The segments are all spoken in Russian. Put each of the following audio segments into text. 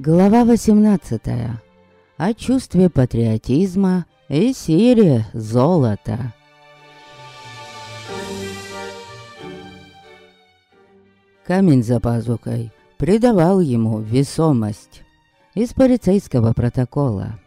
Глава 18. О чувстве патриотизма и сире золота. Камень за пазухой придавал ему весомость. Из полицейского протокола.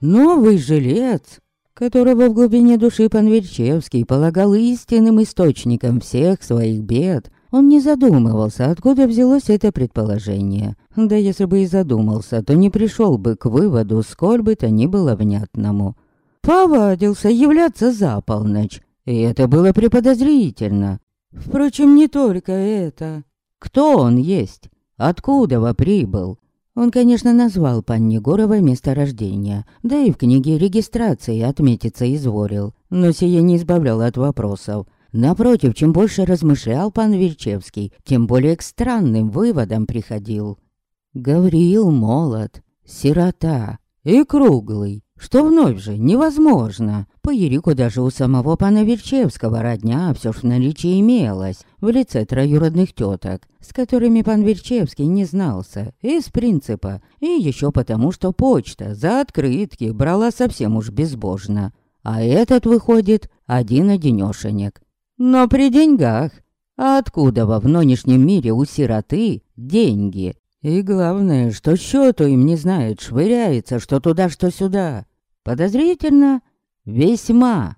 Новый жилец которого в глубине души пан Верчевский полагал истинным источником всех своих бед, он не задумывался, откуда взялось это предположение. Да если бы и задумался, то не пришел бы к выводу, сколь бы то ни было внятному. Повадился являться за полночь, и это было преподозрительно. Впрочем, не только это. Кто он есть? Откуда во прибыл? Он, конечно, назвал панне Горовой место рождения, да и в книге регистрации отметиться изволил, но сие не избавляло от вопросов. Напротив, чем больше размышлял пан Вильчевский, тем более к странным выводам приходил. Гавриил молод, сирота и круглый, что вновь же невозможно. По Ерику даже у самого пана Верчевского родня все ж в наличии имелось, в лице троюродных теток, с которыми пан Верчевский не знался, из принципа, и еще потому, что почта за открытки брала совсем уж безбожно. А этот, выходит, один-одинешенек. Но при деньгах. А откуда во в нынешнем мире у сироты деньги? И главное, что счету им не знает, швыряется, что туда, что сюда. Подозрительно? Весьма.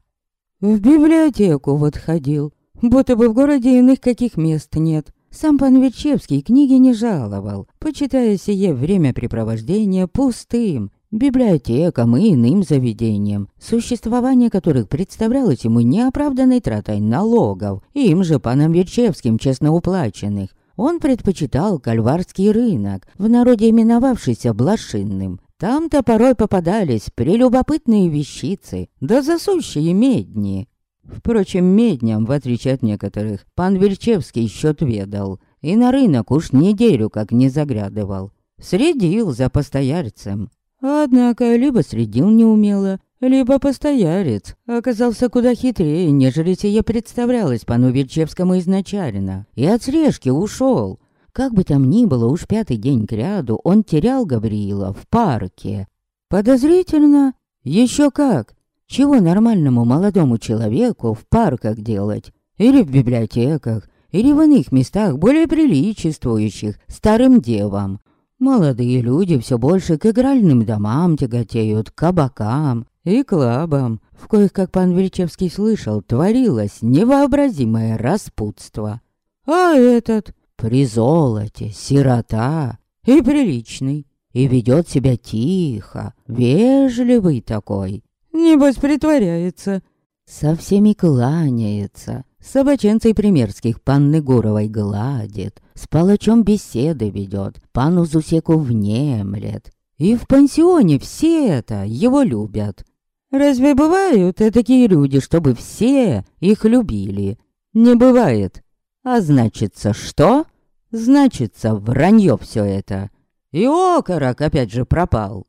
В библиотеку вот ходил, будто бы в городе иных каких мест нет. Сам пан Вечевский книги не жаловал, почитая сие времяпрепровождение пустым, библиотекам и иным заведениям, существование которых представлялось ему неоправданной тратой налогов, им же паном Вечевским честно уплаченных. Он предпочитал кальварский рынок, в народе именовавшийся Блошинным, там-то порой попадались прелюбопытные вещицы, да засущие медни. Впрочем, медням, в отличие от некоторых, пан Вельчевский счет ведал, и на рынок уж неделю как не заглядывал. Средил за постояльцем. Однако, либо средил неумело, либо постоялец оказался куда хитрее, нежели сие представлялось пану Вельчевскому изначально, и от срежки ушел, как бы там ни было, уж пятый день кряду он терял Гавриила в парке. Подозрительно? Еще как? Чего нормальному молодому человеку в парках делать? Или в библиотеках? Или в иных местах, более приличествующих, старым девам? Молодые люди все больше к игральным домам тяготеют, к кабакам и клабам, в коих, как пан Вельчевский слышал, творилось невообразимое распутство. А этот при золоте, сирота и приличный, и ведет себя тихо, вежливый такой. Небось притворяется. Со всеми кланяется, собаченцей примерских панны Гуровой гладит, с палачом беседы ведет, пану Зусеку внемлет. И в пансионе все это его любят. Разве бывают такие люди, чтобы все их любили? Не бывает. А значится что? Значится, вранье все это. И окорок опять же пропал.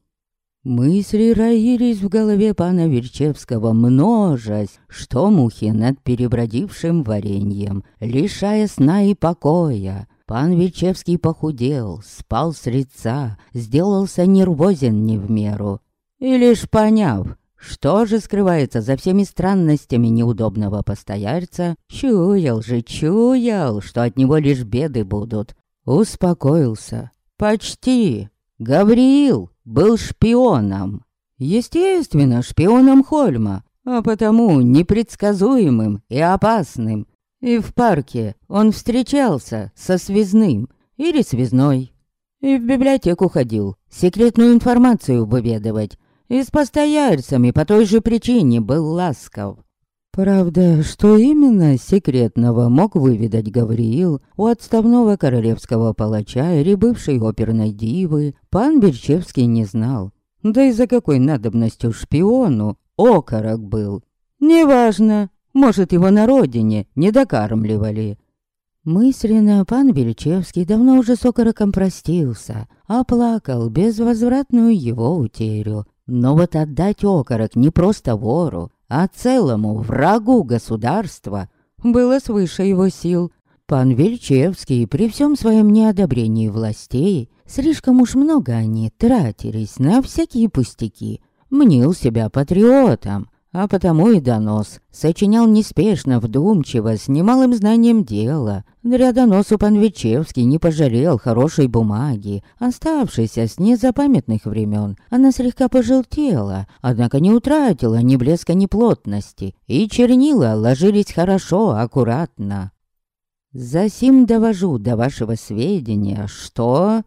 Мысли роились в голове пана Верчевского, множась, что мухи над перебродившим вареньем, лишая сна и покоя. Пан Верчевский похудел, спал с лица, сделался нервозен не в меру. И лишь поняв, что же скрывается за всеми странностями неудобного постояльца? Чуял же, чуял, что от него лишь беды будут. Успокоился. Почти. Гавриил был шпионом. Естественно, шпионом Хольма, а потому непредсказуемым и опасным. И в парке он встречался со связным или связной. И в библиотеку ходил, секретную информацию выведывать, и с постояльцами по той же причине был ласков. Правда, что именно секретного мог выведать Гавриил у отставного королевского палача или бывшей оперной дивы, пан Берчевский не знал. Да и за какой надобностью шпиону окорок был. Неважно, может, его на родине не докармливали. Мысленно пан Бельчевский давно уже с окороком простился, оплакал безвозвратную его утерю, но вот отдать окорок не просто вору, а целому врагу государства, было свыше его сил. Пан Вельчевский при всем своем неодобрении властей слишком уж много они тратились на всякие пустяки. Мнил себя патриотом, а потому и донос сочинял неспешно, вдумчиво, с немалым знанием дела. Для доносу пан Вечевский не пожалел хорошей бумаги, оставшейся с незапамятных времен. Она слегка пожелтела, однако не утратила ни блеска, ни плотности, и чернила ложились хорошо, аккуратно. Засим довожу до вашего сведения, что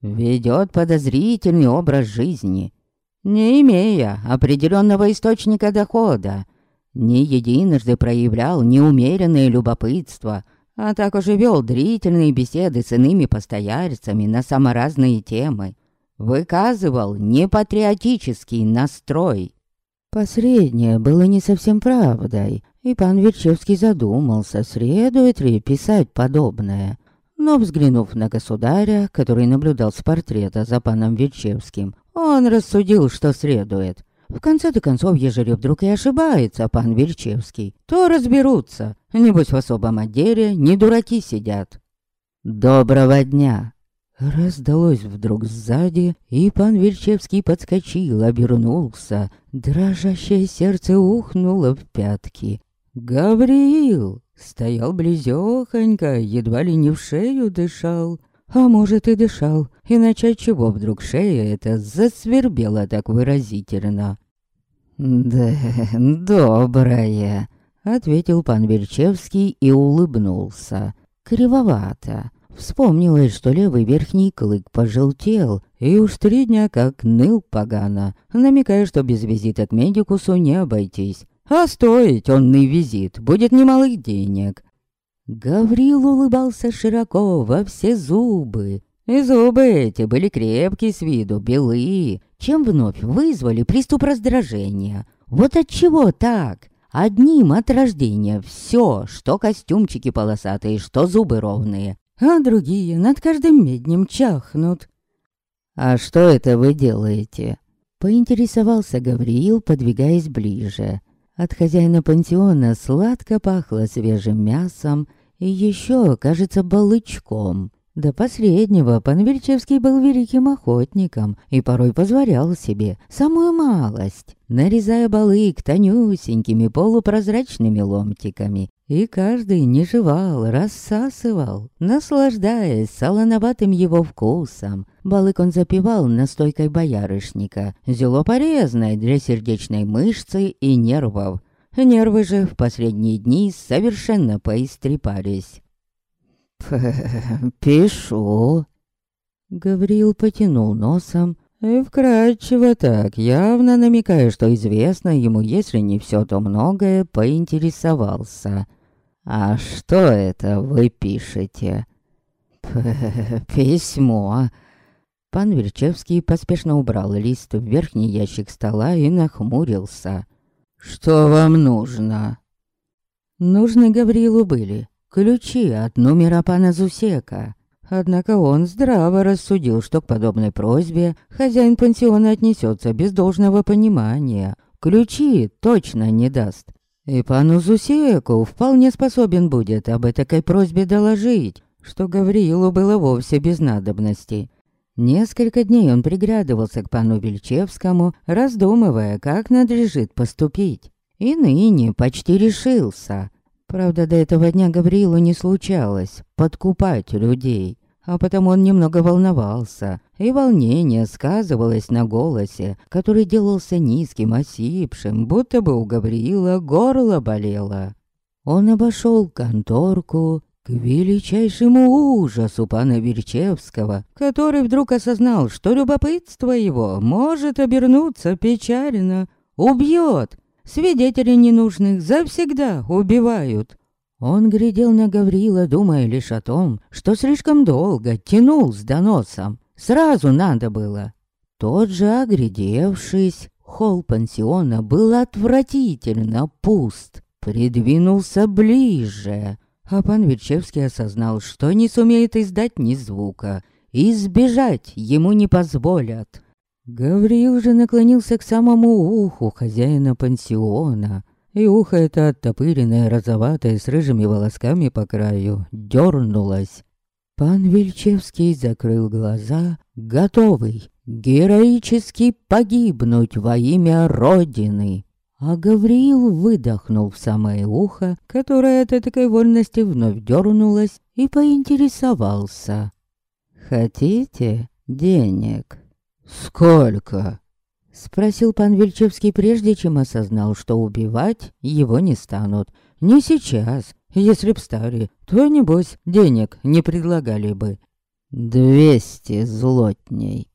ведет подозрительный образ жизни, не имея определенного источника дохода, не единожды проявлял неумеренное любопытство, а також вел длительные беседы с иными постояльцами на саморазные темы, выказывал непатриотический настрой. Последнее было не совсем правдой, и пан Верчевский задумался, следует ли писать подобное. Но взглянув на государя, который наблюдал с портрета за паном Верчевским, он рассудил, что следует. В конце-то концов, ежели вдруг и ошибается пан Вельчевский, то разберутся. Небось, в особом отделе не дураки сидят. «Доброго дня!» Раздалось вдруг сзади, и пан Вельчевский подскочил, обернулся. Дрожащее сердце ухнуло в пятки. «Гавриил!» Стоял близёхонько, едва ли не в шею дышал. А может и дышал, иначе чего вдруг шея эта засвербела так выразительно. «Да, добрая», — ответил пан Вельчевский и улыбнулся. Кривовато. Вспомнилось, что левый верхний клык пожелтел, и уж три дня как ныл погано, намекая, что без визита к медикусу не обойтись. А стоить онный визит будет немалых денег. Гаврил улыбался широко во все зубы. И зубы эти были крепкие с виду, белые, чем вновь вызвали приступ раздражения. Вот от чего так? Одним от рождения все, что костюмчики полосатые, что зубы ровные, а другие над каждым меднем чахнут. «А что это вы делаете?» Поинтересовался Гавриил, подвигаясь ближе. От хозяина пансиона сладко пахло свежим мясом и еще, кажется, балычком. До последнего пан был великим охотником и порой позволял себе самую малость, нарезая балык тонюсенькими полупрозрачными ломтиками. И каждый не жевал, рассасывал, наслаждаясь солоноватым его вкусом. Балык он запивал настойкой боярышника, зело полезное для сердечной мышцы и нервов. Нервы же в последние дни совершенно поистрепались. «Пишу». Гаврил потянул носом и вкрадчиво так, явно намекая, что известно ему, если не все, то многое, поинтересовался. «А что это вы пишете?» «Письмо». Пан Верчевский поспешно убрал лист в верхний ящик стола и нахмурился. «Что вам нужно?» Нужны Гаврилу были ключи от номера пана Зусека. Однако он здраво рассудил, что к подобной просьбе хозяин пансиона отнесется без должного понимания. Ключи точно не даст. И пану Зусеку вполне способен будет об этой просьбе доложить, что Гавриилу было вовсе без надобности. Несколько дней он приглядывался к пану Вельчевскому, раздумывая, как надлежит поступить. И ныне почти решился. Правда, до этого дня Гавриилу не случалось подкупать людей, а потому он немного волновался, и волнение сказывалось на голосе, который делался низким, осипшим, будто бы у Гавриила горло болело. Он обошел конторку, к величайшему ужасу пана Верчевского, который вдруг осознал, что любопытство его может обернуться печально, убьет, Свидетелей ненужных завсегда убивают. Он глядел на Гаврила, думая лишь о том, что слишком долго тянул с доносом. Сразу надо было. Тот же, оглядевшись, холл пансиона был отвратительно пуст. Придвинулся ближе, а пан Вечевский осознал, что не сумеет издать ни звука, и сбежать ему не позволят. Гавриил же наклонился к самому уху хозяина пансиона. и ухо это оттопыренное, розоватое, с рыжими волосками по краю, дернулось. Пан Вельчевский закрыл глаза, готовый героически погибнуть во имя Родины. А Гавриил выдохнул в самое ухо, которое от этой вольности вновь дернулось, и поинтересовался. «Хотите денег?» «Сколько?» Спросил пан Вельчевский, прежде чем осознал, что убивать его не станут. Не сейчас. Если б стали, то, небось, денег не предлагали бы. «Двести злотней».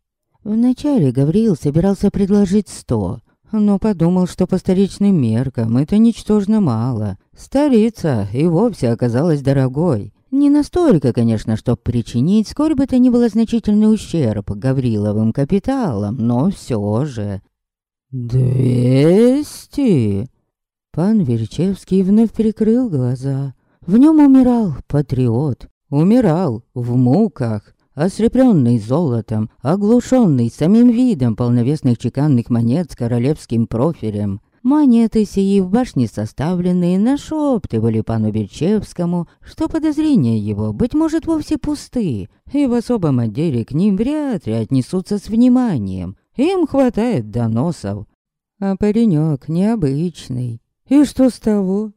Вначале Гавриил собирался предложить сто, но подумал, что по старичным меркам это ничтожно мало. Старица и вовсе оказалась дорогой. Не настолько, конечно, чтобы причинить сколь бы то ни было значительный ущерб Гавриловым капиталам, но все же. «Двести?» Пан Верчевский вновь прикрыл глаза. В нем умирал патриот, умирал в муках ослепленный золотом, оглушенный самим видом полновесных чеканных монет с королевским профилем. Монеты сии в башне составленные нашептывали пану Бельчевскому, что подозрения его, быть может, вовсе пусты, и в особом отделе к ним вряд ли отнесутся с вниманием. Им хватает доносов. А паренек необычный. И что с того?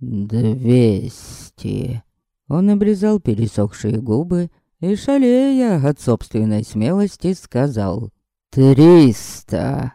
«Двести...» Он обрезал пересохшие губы и, шалея от собственной смелости, сказал «Триста».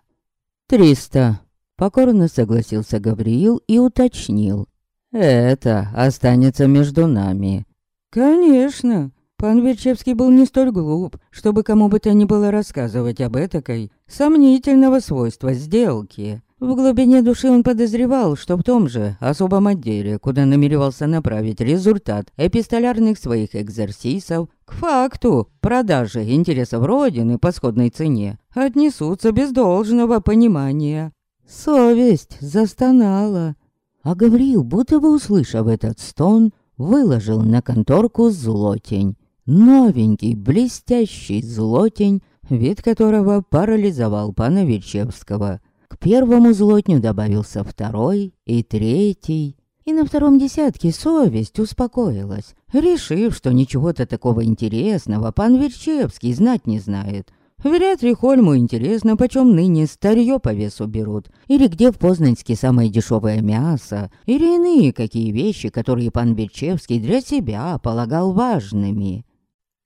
«Триста», — покорно согласился Гавриил и уточнил. «Это останется между нами». «Конечно». Пан Верчевский был не столь глуп, чтобы кому бы то ни было рассказывать об этакой сомнительного свойства сделки. В глубине души он подозревал, что в том же особом отделе, куда намеревался направить результат эпистолярных своих экзерсисов, к факту продажи интересов Родины по сходной цене отнесутся без должного понимания. Совесть застонала. А Гавриил, будто бы услышав этот стон, выложил на конторку злотень. Новенький, блестящий злотень, вид которого парализовал пана Вечевского. К первому злотню добавился второй и третий. И на втором десятке совесть успокоилась, решив, что ничего-то такого интересного пан Верчевский знать не знает. Вряд ли Хольму интересно, почем ныне старье по весу берут, или где в Познанске самое дешевое мясо, или иные какие вещи, которые пан Верчевский для себя полагал важными.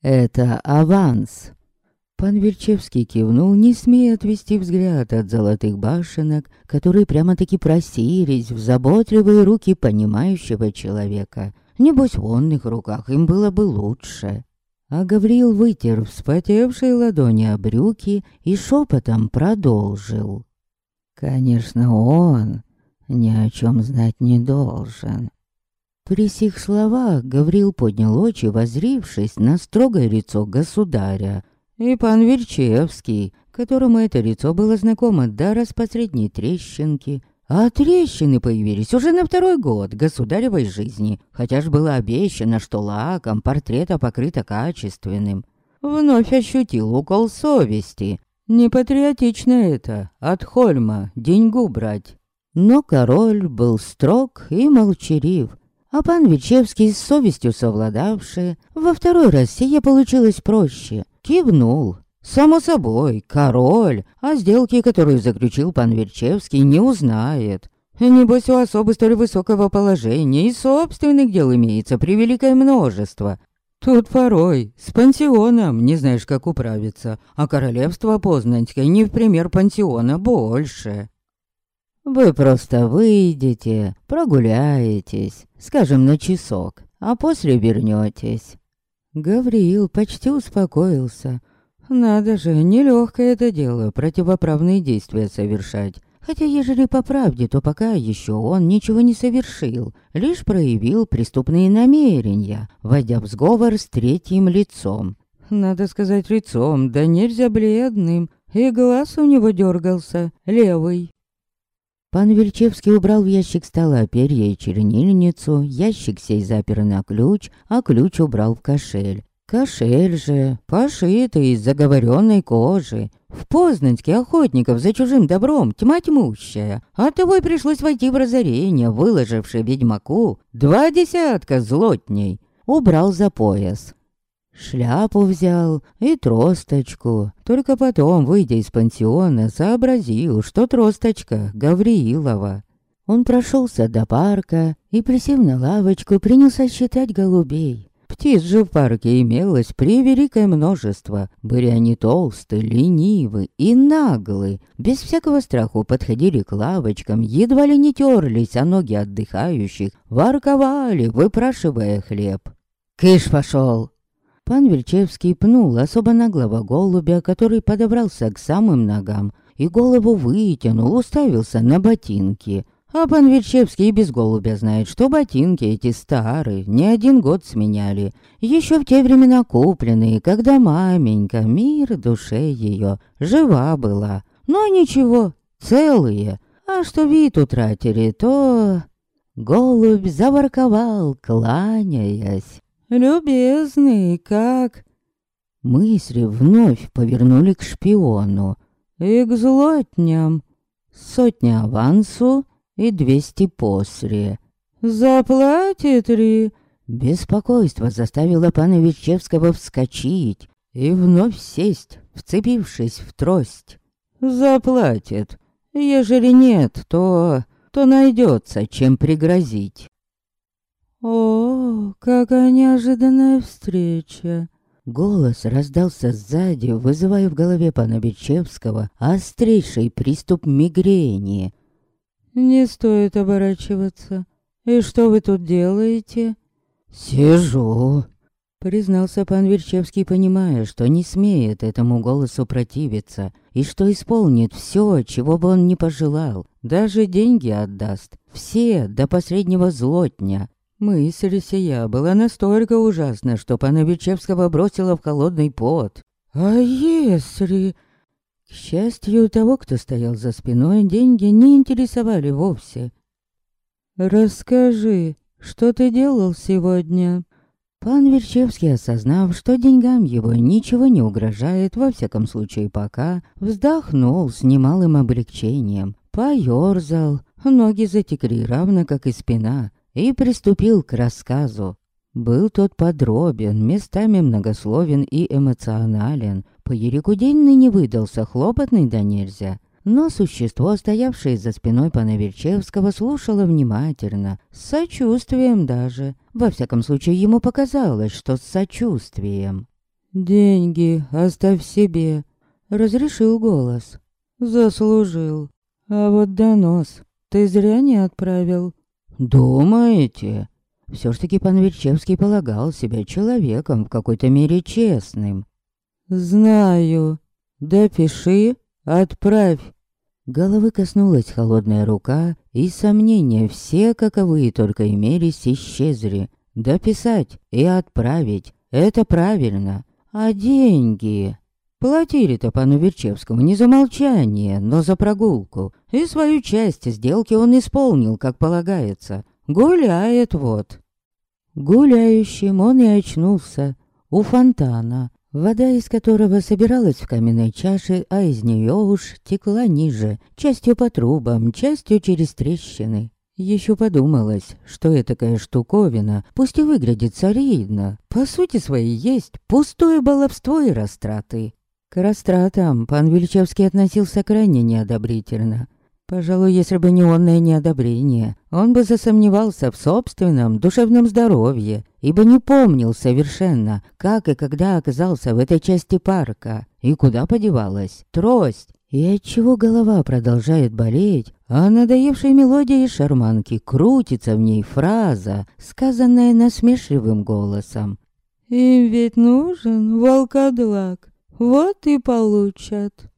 Это аванс, Пан Вельчевский кивнул, не смея отвести взгляд от золотых башенок, которые прямо-таки просились в заботливые руки понимающего человека. Небось, в онных руках им было бы лучше. А Гавриил вытер вспотевшие ладони о брюки и шепотом продолжил. «Конечно, он ни о чем знать не должен». При сих словах Гавриил поднял очи, возрившись на строгое лицо государя, и пан Верчевский, которому это лицо было знакомо до распосредней трещинки. А трещины появились уже на второй год государевой жизни, хотя ж было обещано, что лаком портрета покрыто качественным. Вновь ощутил укол совести. Непатриотично это, от Хольма деньгу брать. Но король был строг и молчалив, а пан Вечевский с совестью совладавший, во второй раз сие получилось проще. Кивнул. Само собой, король, а сделки, которую заключил пан Верчевский, не узнает. Небось, у особы столь высокого положения и собственных дел имеется превеликое множество. Тут порой с пансионом не знаешь, как управиться, а королевство Познанское не в пример пансиона больше. Вы просто выйдете, прогуляетесь, скажем, на часок, а после вернетесь. Гавриил почти успокоился. Надо же, нелегкое это дело, противоправные действия совершать. Хотя, ежели по правде, то пока еще он ничего не совершил, лишь проявил преступные намерения, войдя в сговор с третьим лицом. Надо сказать, лицом, да нельзя бледным, и глаз у него дергался, левый. Пан Вельчевский убрал в ящик стола перья и чернильницу, ящик сей запер на ключ, а ключ убрал в кошель. Кошель же, пошитый из заговоренной кожи. В Познанске охотников за чужим добром тьма тьмущая. А того пришлось войти в разорение, выложивший ведьмаку два десятка злотней. Убрал за пояс. Шляпу взял и тросточку. Только потом, выйдя из пансиона, сообразил, что тросточка Гавриилова. Он прошелся до парка и, присев на лавочку, принялся считать голубей. Птиц же в парке имелось превеликое множество. Были они толстые, ленивы и наглы. Без всякого страху подходили к лавочкам, едва ли не терлись о ноги отдыхающих, ворковали, выпрашивая хлеб. «Кыш пошел!» Пан Вельчевский пнул особо наглого голубя, который подобрался к самым ногам, и голову вытянул, уставился на ботинки — а пан Вичевский без голубя знает, что ботинки эти старые, не один год сменяли. Еще в те времена купленные, когда маменька, мир душе ее, жива была. Но ничего, целые. А что вид утратили, то... Голубь заворковал, кланяясь. «Любезный, как?» Мысли вновь повернули к шпиону и к злотням. Сотня авансу, и двести после. «Заплатит ли?» Беспокойство заставило пана Вичевского вскочить и вновь сесть, вцепившись в трость. «Заплатит. Ежели нет, то... то найдется, чем пригрозить». «О, какая неожиданная встреча!» Голос раздался сзади, вызывая в голове пана Бичевского острейший приступ мигрени. «Не стоит оборачиваться. И что вы тут делаете?» «Сижу», — признался пан Верчевский, понимая, что не смеет этому голосу противиться, и что исполнит все, чего бы он ни пожелал, даже деньги отдаст, все до последнего злотня. Мысль сия была настолько ужасна, что пана Верчевского бросила в холодный пот. «А если...» К счастью, того, кто стоял за спиной, деньги не интересовали вовсе. «Расскажи, что ты делал сегодня?» Пан Верчевский, осознав, что деньгам его ничего не угрожает, во всяком случае пока, вздохнул с немалым облегчением, поёрзал, ноги затекли равно как и спина, и приступил к рассказу. Был тот подробен, местами многословен и эмоционален. По Ерику день ныне выдался хлопотный да нельзя. Но существо, стоявшее за спиной пана Верчевского, слушало внимательно, с сочувствием даже. Во всяком случае, ему показалось, что с сочувствием. «Деньги оставь себе», — разрешил голос. «Заслужил. А вот донос ты зря не отправил». «Думаете?» Все ж таки пан Верчевский полагал себя человеком в какой-то мере честным. «Знаю. Допиши, отправь». Головы коснулась холодная рука, и сомнения все, каковые только имелись, исчезли. Дописать и отправить — это правильно. А деньги... Платили-то пану Верчевскому не за молчание, но за прогулку. И свою часть сделки он исполнил, как полагается. Гуляет вот. Гуляющим он и очнулся у фонтана, вода из которого собиралась в каменной чаше, а из нее уж текла ниже, частью по трубам, частью через трещины. Еще подумалось, что этакая штуковина, пусть и выглядит солидно, по сути своей есть пустое баловство и растраты. К растратам пан Вельчевский относился крайне неодобрительно. Пожалуй, если бы не онное неодобрение, он бы засомневался в собственном душевном здоровье, ибо не помнил совершенно, как и когда оказался в этой части парка, и куда подевалась трость, и отчего голова продолжает болеть, а надоевшей мелодией шарманки крутится в ней фраза, сказанная насмешливым голосом. «Им ведь нужен волкодлак, вот и получат».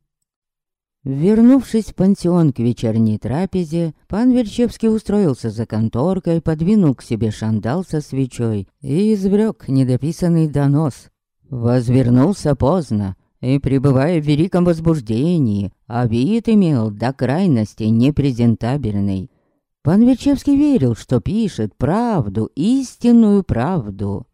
Вернувшись в пансион к вечерней трапезе, пан Верчевский устроился за конторкой, подвинул к себе шандал со свечой и извлек недописанный донос. Возвернулся поздно и, пребывая в великом возбуждении, а вид имел до крайности непрезентабельный. Пан Верчевский верил, что пишет правду, истинную правду.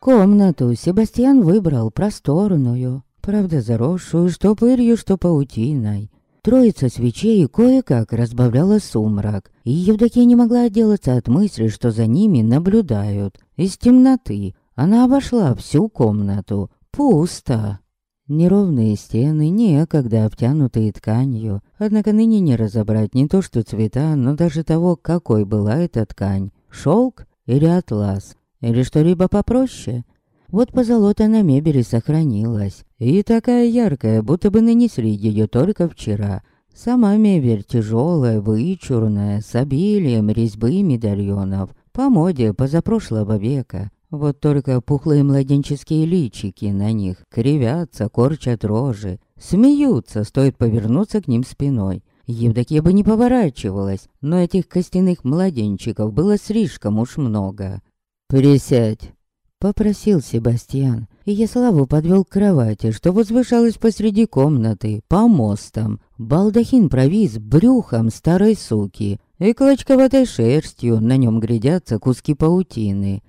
Комнату Себастьян выбрал просторную, правда заросшую что пылью, что паутиной. Троица свечей кое-как разбавляла сумрак, и Евдокия не могла отделаться от мысли, что за ними наблюдают. Из темноты она обошла всю комнату. Пусто. Неровные стены, некогда обтянутые тканью. Однако ныне не разобрать не то что цвета, но даже того, какой была эта ткань. Шелк или атлас, или что-либо попроще. Вот позолота на мебели сохранилась. И такая яркая, будто бы нанесли ее только вчера. Сама мебель тяжелая, вычурная, с обилием резьбы и медальонов. По моде позапрошлого века. Вот только пухлые младенческие личики на них кривятся, корчат рожи. Смеются, стоит повернуться к ним спиной. Евдокия бы не поворачивалась, но этих костяных младенчиков было слишком уж много. «Присядь!» Попросил Себастьян, и Яславу подвел к кровати, что возвышалась посреди комнаты, по мостам. Балдахин провис брюхом старой суки, и клочковатой шерстью на нем глядятся куски паутины.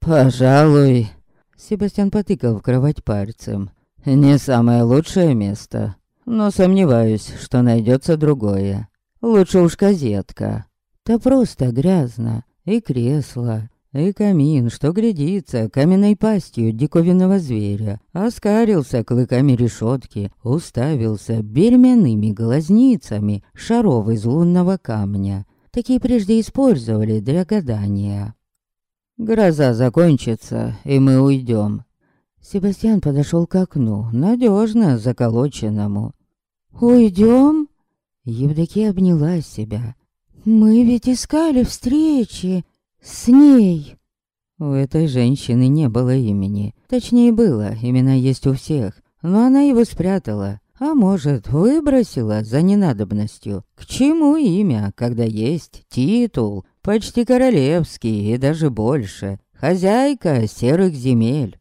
«Пожалуй...» Себастьян потыкал в кровать пальцем. «Не самое лучшее место, но сомневаюсь, что найдется другое. Лучше уж газетка. Да просто грязно, и кресло, и камин, что глядится каменной пастью диковинного зверя, оскарился клыками решетки, уставился бельменными глазницами шаров из лунного камня. Такие прежде использовали для гадания. «Гроза закончится, и мы уйдем». Себастьян подошел к окну, надежно заколоченному. «Уйдем?» Евдокия обняла себя. «Мы ведь искали встречи с ней. У этой женщины не было имени. Точнее, было, имена есть у всех. Но она его спрятала. А может, выбросила за ненадобностью. К чему имя, когда есть титул, почти королевский и даже больше. Хозяйка серых земель.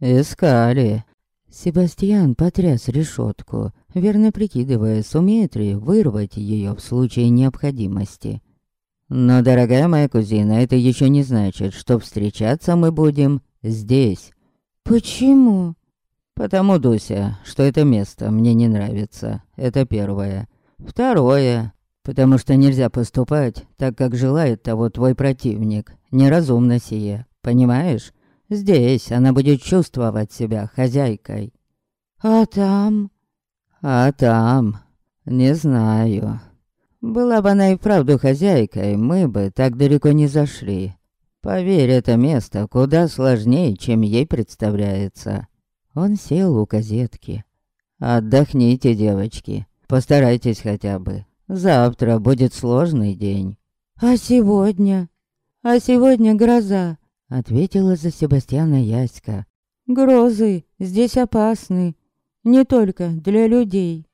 Искали. Себастьян потряс решетку, верно прикидывая, сумеет ли вырвать ее в случае необходимости. Но, дорогая моя кузина, это еще не значит, что встречаться мы будем здесь. Почему? Потому, Дуся, что это место мне не нравится. Это первое. Второе. Потому что нельзя поступать так, как желает того твой противник. Неразумно сие. Понимаешь? Здесь она будет чувствовать себя хозяйкой. А там? А там? Не знаю. Была бы она и вправду хозяйкой, мы бы так далеко не зашли. Поверь, это место куда сложнее, чем ей представляется. Он сел у козетки. Отдохните, девочки. Постарайтесь хотя бы. Завтра будет сложный день. А сегодня? А сегодня гроза, ответила за Себастьяна Яська. Грозы здесь опасны, не только для людей.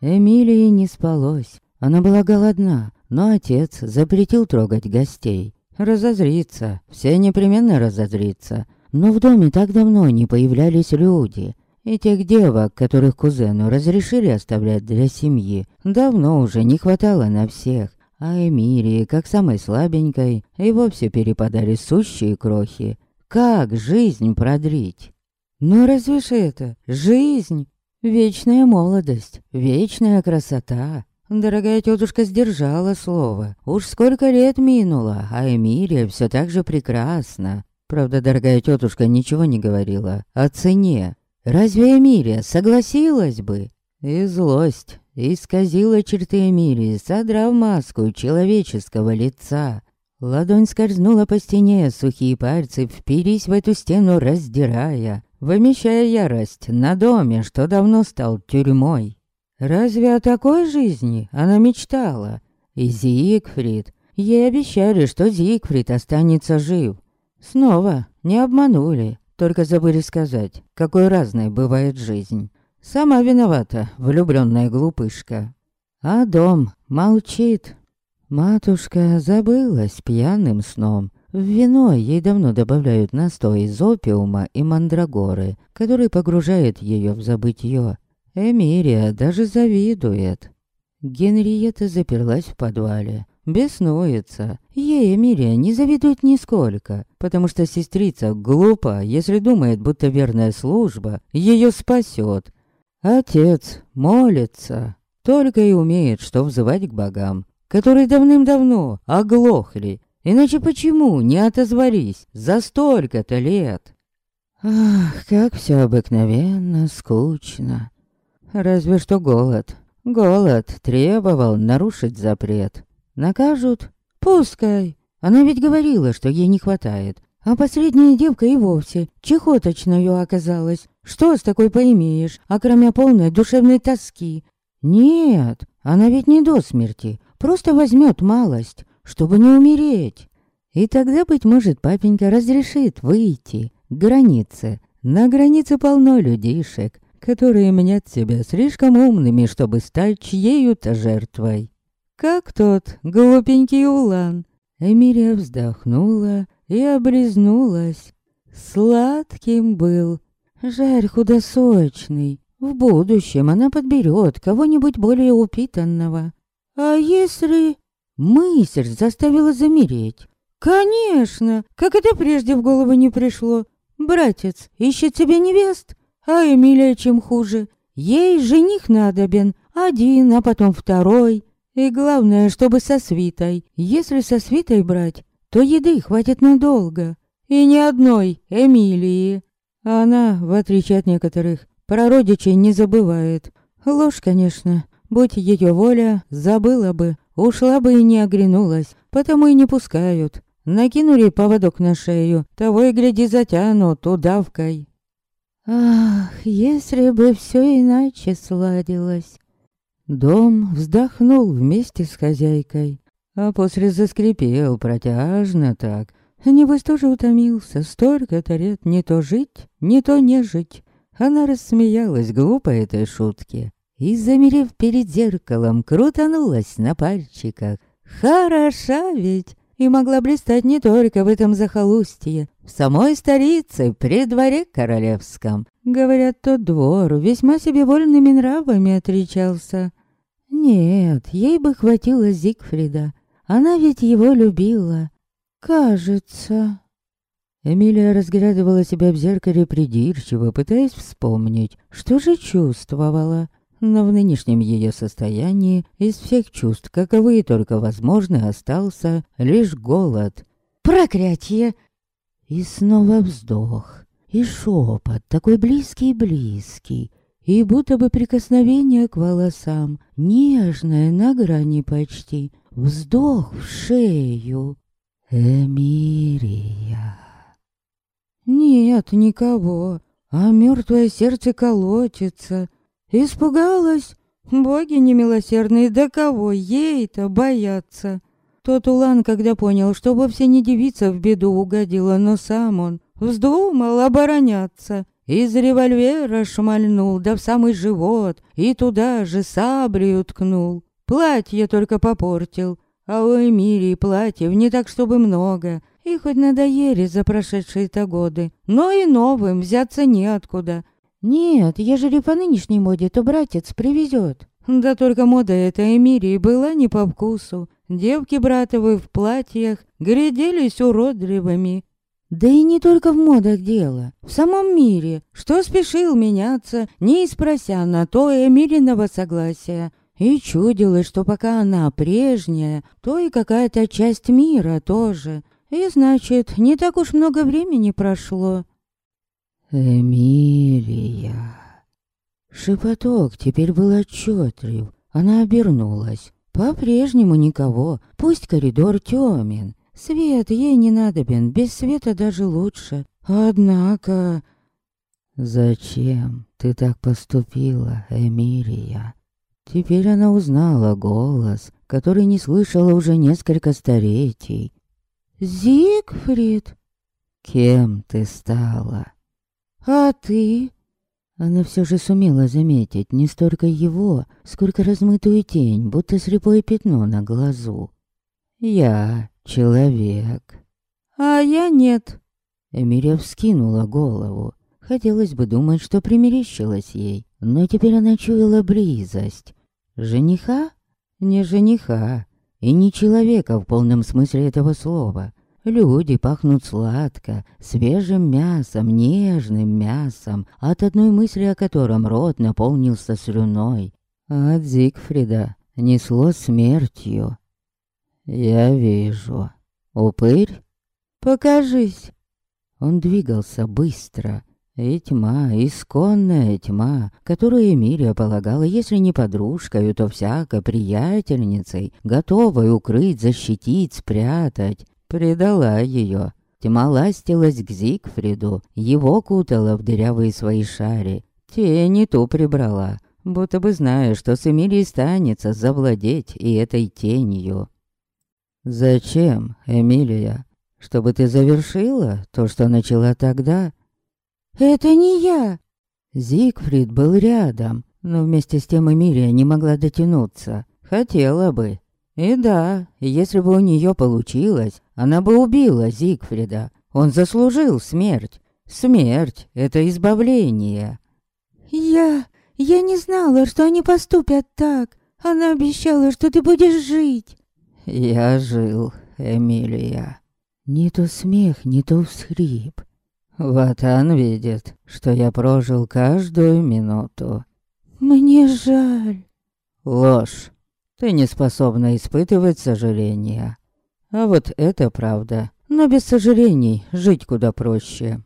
Эмилии не спалось. Она была голодна, но отец запретил трогать гостей. Разозриться, все непременно разозриться. Но в доме так давно не появлялись люди. И тех девок, которых кузену разрешили оставлять для семьи, давно уже не хватало на всех. А Эмилии, как самой слабенькой, и вовсе перепадали сущие крохи. Как жизнь продрить? Ну разве ж это жизнь? Вечная молодость, вечная красота. Дорогая тетушка сдержала слово. Уж сколько лет минуло, а Эмилия все так же прекрасна. Правда, дорогая тетушка ничего не говорила о цене. Разве Эмилия согласилась бы? И злость исказила черты Эмилии, содрав маску человеческого лица. Ладонь скользнула по стене, сухие пальцы впились в эту стену, раздирая вымещая ярость на доме, что давно стал тюрьмой. Разве о такой жизни она мечтала? И Зигфрид, Ей обещали, что Зигфрид останется жив. Снова не обманули, только забыли сказать, какой разной бывает жизнь. Сама виновата, влюбленная глупышка. А дом молчит. Матушка забылась пьяным сном. В вино ей давно добавляют настой из опиума и мандрагоры, который погружает ее в забытье. Эмирия даже завидует. Генриетта заперлась в подвале. Беснуется. Ей Эмирия не завидует нисколько, потому что сестрица глупа, если думает, будто верная служба ее спасет. Отец молится, только и умеет, что взывать к богам, которые давным-давно оглохли. Иначе почему не отозвались за столько-то лет? Ах, как все обыкновенно скучно. Разве что голод. Голод требовал нарушить запрет. Накажут? Пускай. Она ведь говорила, что ей не хватает. А последняя девка и вовсе чехоточною оказалась. Что с такой поимеешь, а кроме полной душевной тоски? Нет, она ведь не до смерти, просто возьмет малость, чтобы не умереть. И тогда, быть может, папенька разрешит выйти к границе. На границе полно людишек, которые мнят себя слишком умными, чтобы стать чьею-то жертвой. Как тот глупенький улан. Эмилия вздохнула и облизнулась. Сладким был, жарь худосочный. В будущем она подберет кого-нибудь более упитанного. А если... Мысль заставила замереть. Конечно, как это прежде в голову не пришло. Братец ищет себе невест, а Эмилия чем хуже. Ей жених надобен, один, а потом второй. И главное, чтобы со свитой. Если со свитой брать, то еды хватит надолго. И ни одной Эмилии. Она, в отличие от некоторых, про родичей не забывает. Ложь, конечно. Будь ее воля, забыла бы. Ушла бы и не оглянулась. Потому и не пускают. Накинули поводок на шею. Того и гляди затянут удавкой. Ах, если бы все иначе сладилось. Дом вздохнул вместе с хозяйкой, а после заскрипел протяжно так. Небось тоже утомился, столько-то лет не то жить, не то не жить. Она рассмеялась глупо этой шутке и, замерев перед зеркалом, крутанулась на пальчиках. Хороша ведь! И могла блистать не только в этом захолустье, в самой столице, при дворе королевском. Говорят, тот двор весьма себе вольными нравами отличался. Нет, ей бы хватило Зигфрида. Она ведь его любила. Кажется. Эмилия разглядывала себя в зеркале придирчиво, пытаясь вспомнить, что же чувствовала. Но в нынешнем ее состоянии из всех чувств, каковые только возможны, остался лишь голод. «Проклятье!» И снова вздох, и шепот, такой близкий-близкий, и будто бы прикосновение к волосам, нежное на грани почти, вздох в шею. Эмирия. Нет никого, а мертвое сердце колотится. Испугалась? Боги немилосердные, да кого ей-то бояться? Тот улан, когда понял, что вовсе не девица в беду угодила, но сам он вздумал обороняться, из револьвера шмальнул, да в самый живот, и туда же саблею ткнул. Платье только попортил, а у Эмилии платьев не так, чтобы много, и хоть надоели за прошедшие-то годы, но и новым взяться неоткуда. Нет, ежели по нынешней моде, то братец привезет. Да только мода эта Эмирии была не по вкусу. Девки братовы в платьях гряделись уродливыми, да и не только в модах дело, в самом мире, что спешил меняться, не спрося на то Эмилиного согласия. И чудилось, что пока она прежняя, то и какая-то часть мира тоже. И значит, не так уж много времени прошло. Эмилия. Шепоток теперь был отчетлив. Она обернулась. По-прежнему никого, пусть коридор темен. Свет ей не надобен, без света даже лучше. Однако... «Зачем ты так поступила, Эмилия?» Теперь она узнала голос, который не слышала уже несколько столетий. «Зигфрид, кем ты стала?» «А ты?» Она все же сумела заметить не столько его, сколько размытую тень, будто слепое пятно на глазу. «Я человек». «А я нет». Эмирия вскинула голову. Хотелось бы думать, что примерещилась ей, но теперь она чуяла близость. Жениха? Не жениха. И не человека в полном смысле этого слова. Люди пахнут сладко, свежим мясом, нежным мясом, от одной мысли о котором рот наполнился слюной. От Зигфрида несло смертью. «Я вижу. Упырь? Покажись!» Он двигался быстро, и тьма, исконная тьма, которую Эмилия полагала, если не подружкой, то всяко приятельницей, готовой укрыть, защитить, спрятать, предала ее. Тьма ластилась к Зигфриду, его кутала в дырявые свои шари. Тень ту прибрала, будто бы зная, что с Эмилией станется завладеть и этой тенью. «Зачем, Эмилия? Чтобы ты завершила то, что начала тогда?» «Это не я!» Зигфрид был рядом, но вместе с тем Эмилия не могла дотянуться. Хотела бы. И да, если бы у нее получилось, она бы убила Зигфрида. Он заслужил смерть. Смерть — это избавление. «Я... я не знала, что они поступят так. Она обещала, что ты будешь жить». «Я жил, Эмилия». Не то смех, не то всхрип. Ватан видит, что я прожил каждую минуту. Мне жаль. Ложь. Ты не способна испытывать сожаления. А вот это правда. Но без сожалений жить куда проще.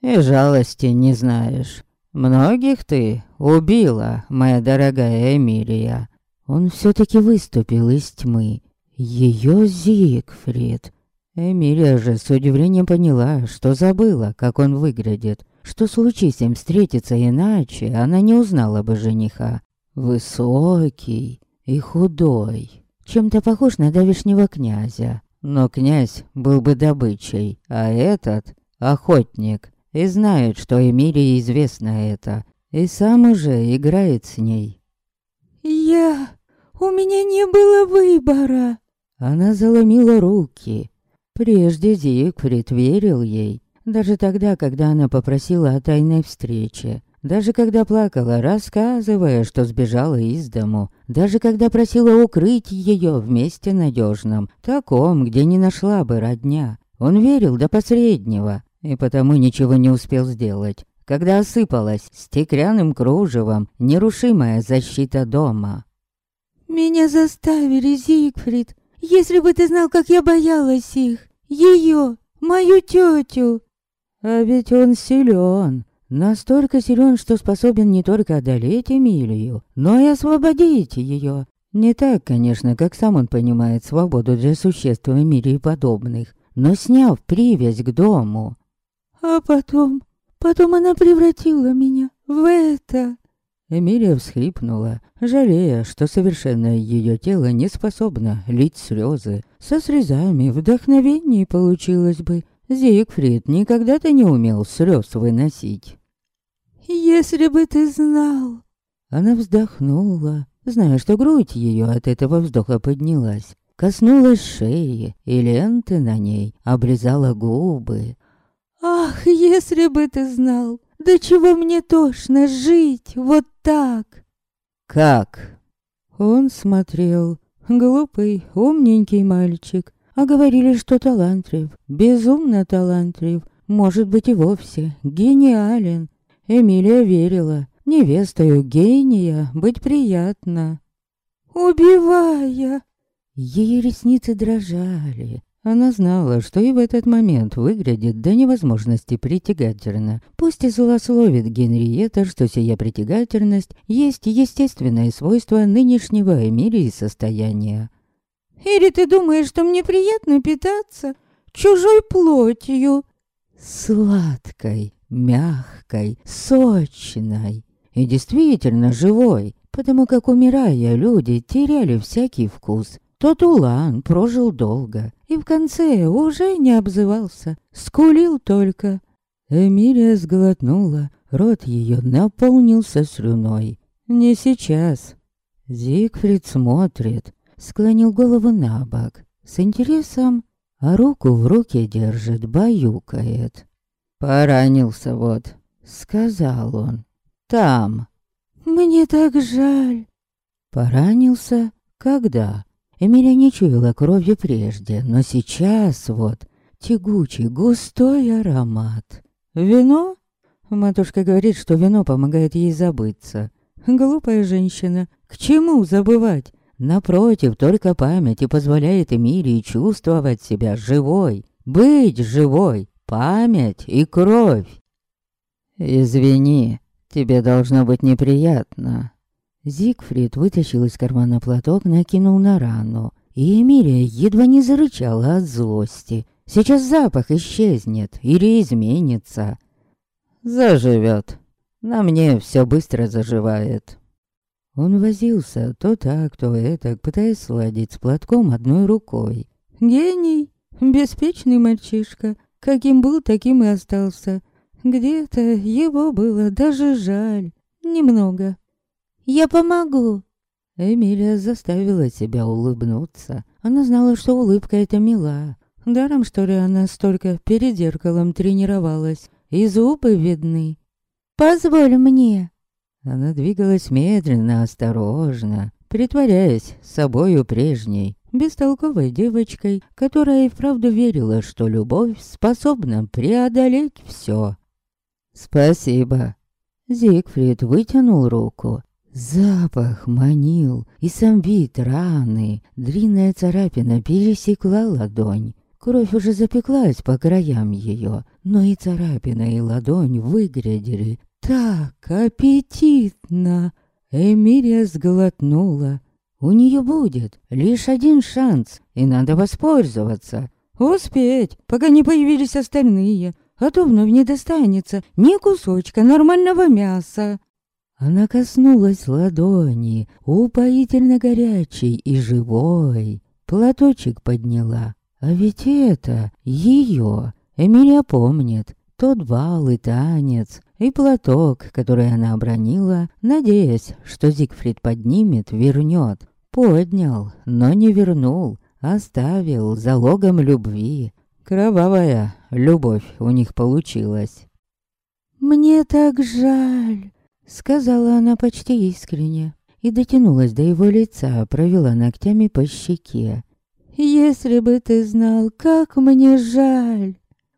И жалости не знаешь. Многих ты убила, моя дорогая Эмилия. Он все-таки выступил из тьмы. Ее Зигфрид. Эмилия же с удивлением поняла, что забыла, как он выглядит. Что случись им встретиться иначе, она не узнала бы жениха. Высокий и худой. Чем-то похож на давешнего князя. Но князь был бы добычей, а этот — охотник. И знает, что Эмилии известно это. И сам уже играет с ней. «Я... у меня не было выбора!» Она заломила руки, Прежде Зигфрид верил ей, даже тогда, когда она попросила о тайной встрече. Даже когда плакала, рассказывая, что сбежала из дому. Даже когда просила укрыть ее в месте надежном, таком, где не нашла бы родня. Он верил до последнего, и потому ничего не успел сделать. Когда осыпалась стеклянным кружевом нерушимая защита дома. «Меня заставили, Зигфрид. Если бы ты знал, как я боялась их, ее, мою тетю. А ведь он силен, настолько силен, что способен не только одолеть Эмилию, но и освободить ее. Не так, конечно, как сам он понимает свободу для существ в мире и подобных, но сняв привязь к дому. А потом, потом она превратила меня в это. Эмилия всхлипнула, жалея, что совершенное ее тело не способно лить слезы. Со слезами вдохновение получилось бы. Зигфрид никогда-то не умел слез выносить. «Если бы ты знал...» Она вздохнула, зная, что грудь ее от этого вздоха поднялась. Коснулась шеи, и ленты на ней облизала губы. «Ах, если бы ты знал, да чего мне тошно жить вот так!» «Как?» Он смотрел. Глупый, умненький мальчик. А говорили, что талантлив, безумно талантлив. Может быть и вовсе гениален. Эмилия верила. Невестою гения быть приятно. «Убивая!» Ее ресницы дрожали, она знала, что и в этот момент выглядит до невозможности притягательно. Пусть и злословит Генриетта, что сия притягательность есть естественное свойство нынешнего Эмилии состояния. «Или ты думаешь, что мне приятно питаться чужой плотью?» Сладкой, мягкой, сочной и действительно живой, потому как, умирая, люди теряли всякий вкус. Тот Улан прожил долго и в конце уже не обзывался, скулил только. Эмилия сглотнула, рот ее наполнился слюной. Не сейчас. Зигфрид смотрит, склонил голову на бок, с интересом, а руку в руке держит, баюкает. «Поранился вот», — сказал он. «Там». «Мне так жаль». Поранился? Когда? Эмилия не чуяла крови прежде, но сейчас вот тягучий, густой аромат. Вино? Матушка говорит, что вино помогает ей забыться. Глупая женщина. К чему забывать? Напротив, только память и позволяет Эмилии чувствовать себя живой. Быть живой. Память и кровь. «Извини, тебе должно быть неприятно». Зигфрид вытащил из кармана платок, накинул на рану. И Эмилия едва не зарычала от злости. Сейчас запах исчезнет или изменится. Заживет. На мне все быстро заживает. Он возился то так, то это, пытаясь сладить с платком одной рукой. Гений, беспечный мальчишка, каким был, таким и остался. Где-то его было даже жаль. Немного. «Я помогу!» Эмилия заставила себя улыбнуться. Она знала, что улыбка эта мила. Даром, что ли, она столько перед зеркалом тренировалась. И зубы видны. «Позволь мне!» Она двигалась медленно, осторожно, притворяясь собою прежней, бестолковой девочкой, которая и вправду верила, что любовь способна преодолеть все. «Спасибо». Зигфрид вытянул руку. Запах манил, и сам вид раны, длинная царапина пересекла ладонь. Кровь уже запеклась по краям ее, но и царапина, и ладонь выглядели так аппетитно. Эмирия сглотнула. У нее будет лишь один шанс, и надо воспользоваться. Успеть, пока не появились остальные, а то вновь не достанется ни кусочка нормального мяса. Она коснулась ладони, упоительно горячей и живой. Платочек подняла. А ведь это ее. Эмилия помнит. Тот бал и танец, и платок, который она обронила, надеясь, что Зигфрид поднимет, вернет. Поднял, но не вернул, оставил залогом любви. Кровавая любовь у них получилась. «Мне так жаль», — сказала она почти искренне и дотянулась до его лица, провела ногтями по щеке. «Если бы ты знал, как мне жаль!»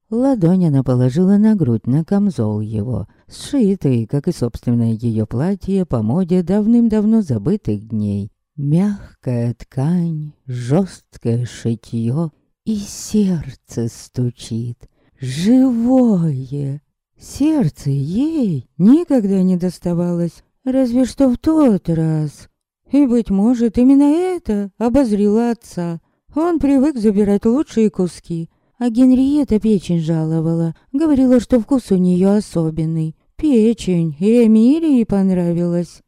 Ладонь она положила на грудь на камзол его, сшитый, как и собственное ее платье, по моде давным-давно забытых дней. Мягкая ткань, жесткое шитье, и сердце стучит. Живое! Сердце ей никогда не доставалось, разве что в тот раз. И, быть может, именно это обозрило отца. Он привык забирать лучшие куски, а Генриетта печень жаловала, говорила, что вкус у нее особенный. Печень, и Эмилии понравилась.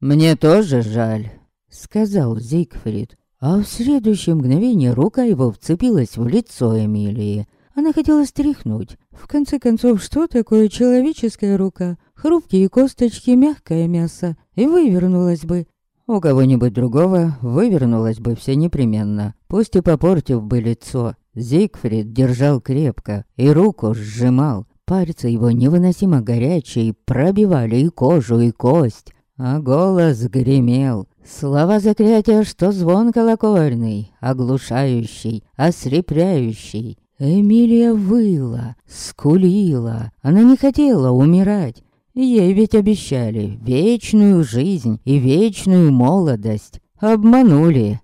«Мне тоже жаль», — сказал Зигфрид. А в следующее мгновение рука его вцепилась в лицо Эмилии. Она хотела стряхнуть. В конце концов, что такое человеческая рука? Хрупкие косточки, мягкое мясо. И вывернулась бы. У кого-нибудь другого вывернулась бы все непременно, пусть и попортив бы лицо. Зигфрид держал крепко и руку сжимал. Пальцы его невыносимо горячие пробивали и кожу, и кость. А голос гремел. Слова заклятия, что звон колокольный, оглушающий, ослепляющий. Эмилия выла, скулила. Она не хотела умирать. Ей ведь обещали вечную жизнь и вечную молодость. Обманули.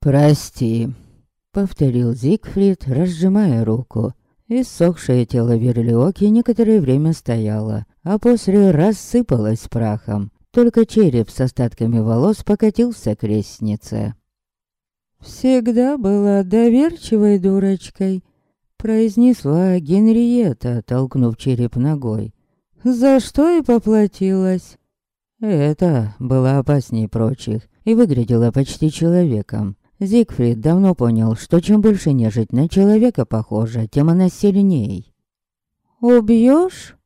«Прости», Повторил Зигфрид, разжимая руку. Иссохшее тело Верлиоки некоторое время стояло, а после рассыпалось прахом. Только череп с остатками волос покатился к лестнице. «Всегда была доверчивой дурочкой», — произнесла Генриетта, толкнув череп ногой. «За что и поплатилась?» Это было опаснее прочих и выглядело почти человеком. Зигфрид давно понял, что чем больше нежить на человека похожа, тем она сильней. «Убьёшь?»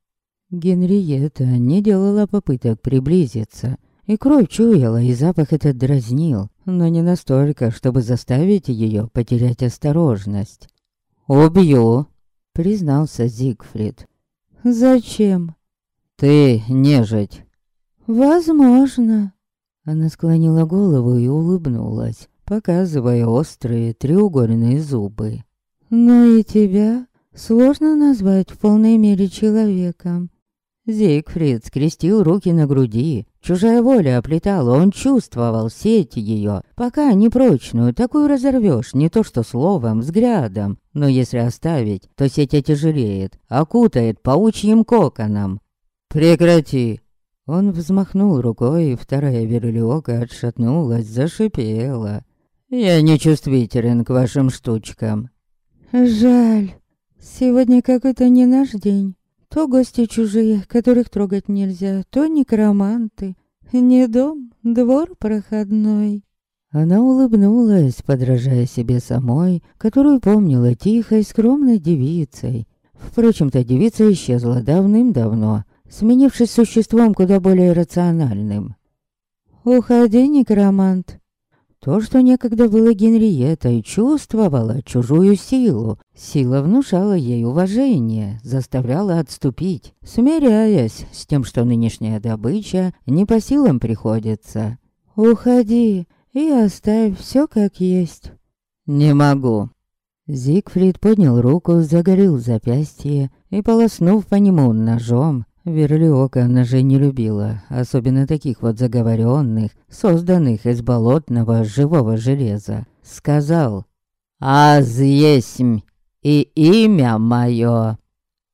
Генриетта не делала попыток приблизиться, и кровь чуяла, и запах этот дразнил, но не настолько, чтобы заставить её потерять осторожность. «Убью!» — признался Зигфрид. «Зачем?» «Ты нежить!» «Возможно». Она склонила голову и улыбнулась, показывая острые треугольные зубы. «Но и тебя сложно назвать в полной мере человеком. Зигфрид скрестил руки на груди. Чужая воля оплетала, он чувствовал сеть ее. Пока непрочную, такую разорвешь, не то что словом, взглядом. Но если оставить, то сеть отяжелеет, окутает паучьим коконом. «Прекрати!» Он взмахнул рукой, и вторая верлёка отшатнулась, зашипела. «Я не чувствителен к вашим штучкам». «Жаль. Сегодня какой-то не наш день. То гости чужие, которых трогать нельзя, то некроманты. Не дом, двор проходной». Она улыбнулась, подражая себе самой, которую помнила тихой, скромной девицей. Впрочем-то, девица исчезла давным-давно, сменившись существом куда более рациональным. «Уходи, некромант!» То, что некогда было Генриеттой, чувствовала чужую силу. Сила внушала ей уважение, заставляла отступить, смиряясь с тем, что нынешняя добыча не по силам приходится. «Уходи и оставь все как есть». «Не могу». Зигфрид поднял руку, загорел запястье и, полоснув по нему ножом, Верлиока она же не любила, особенно таких вот заговоренных, созданных из болотного живого железа. Сказал «Аз есмь и имя мое».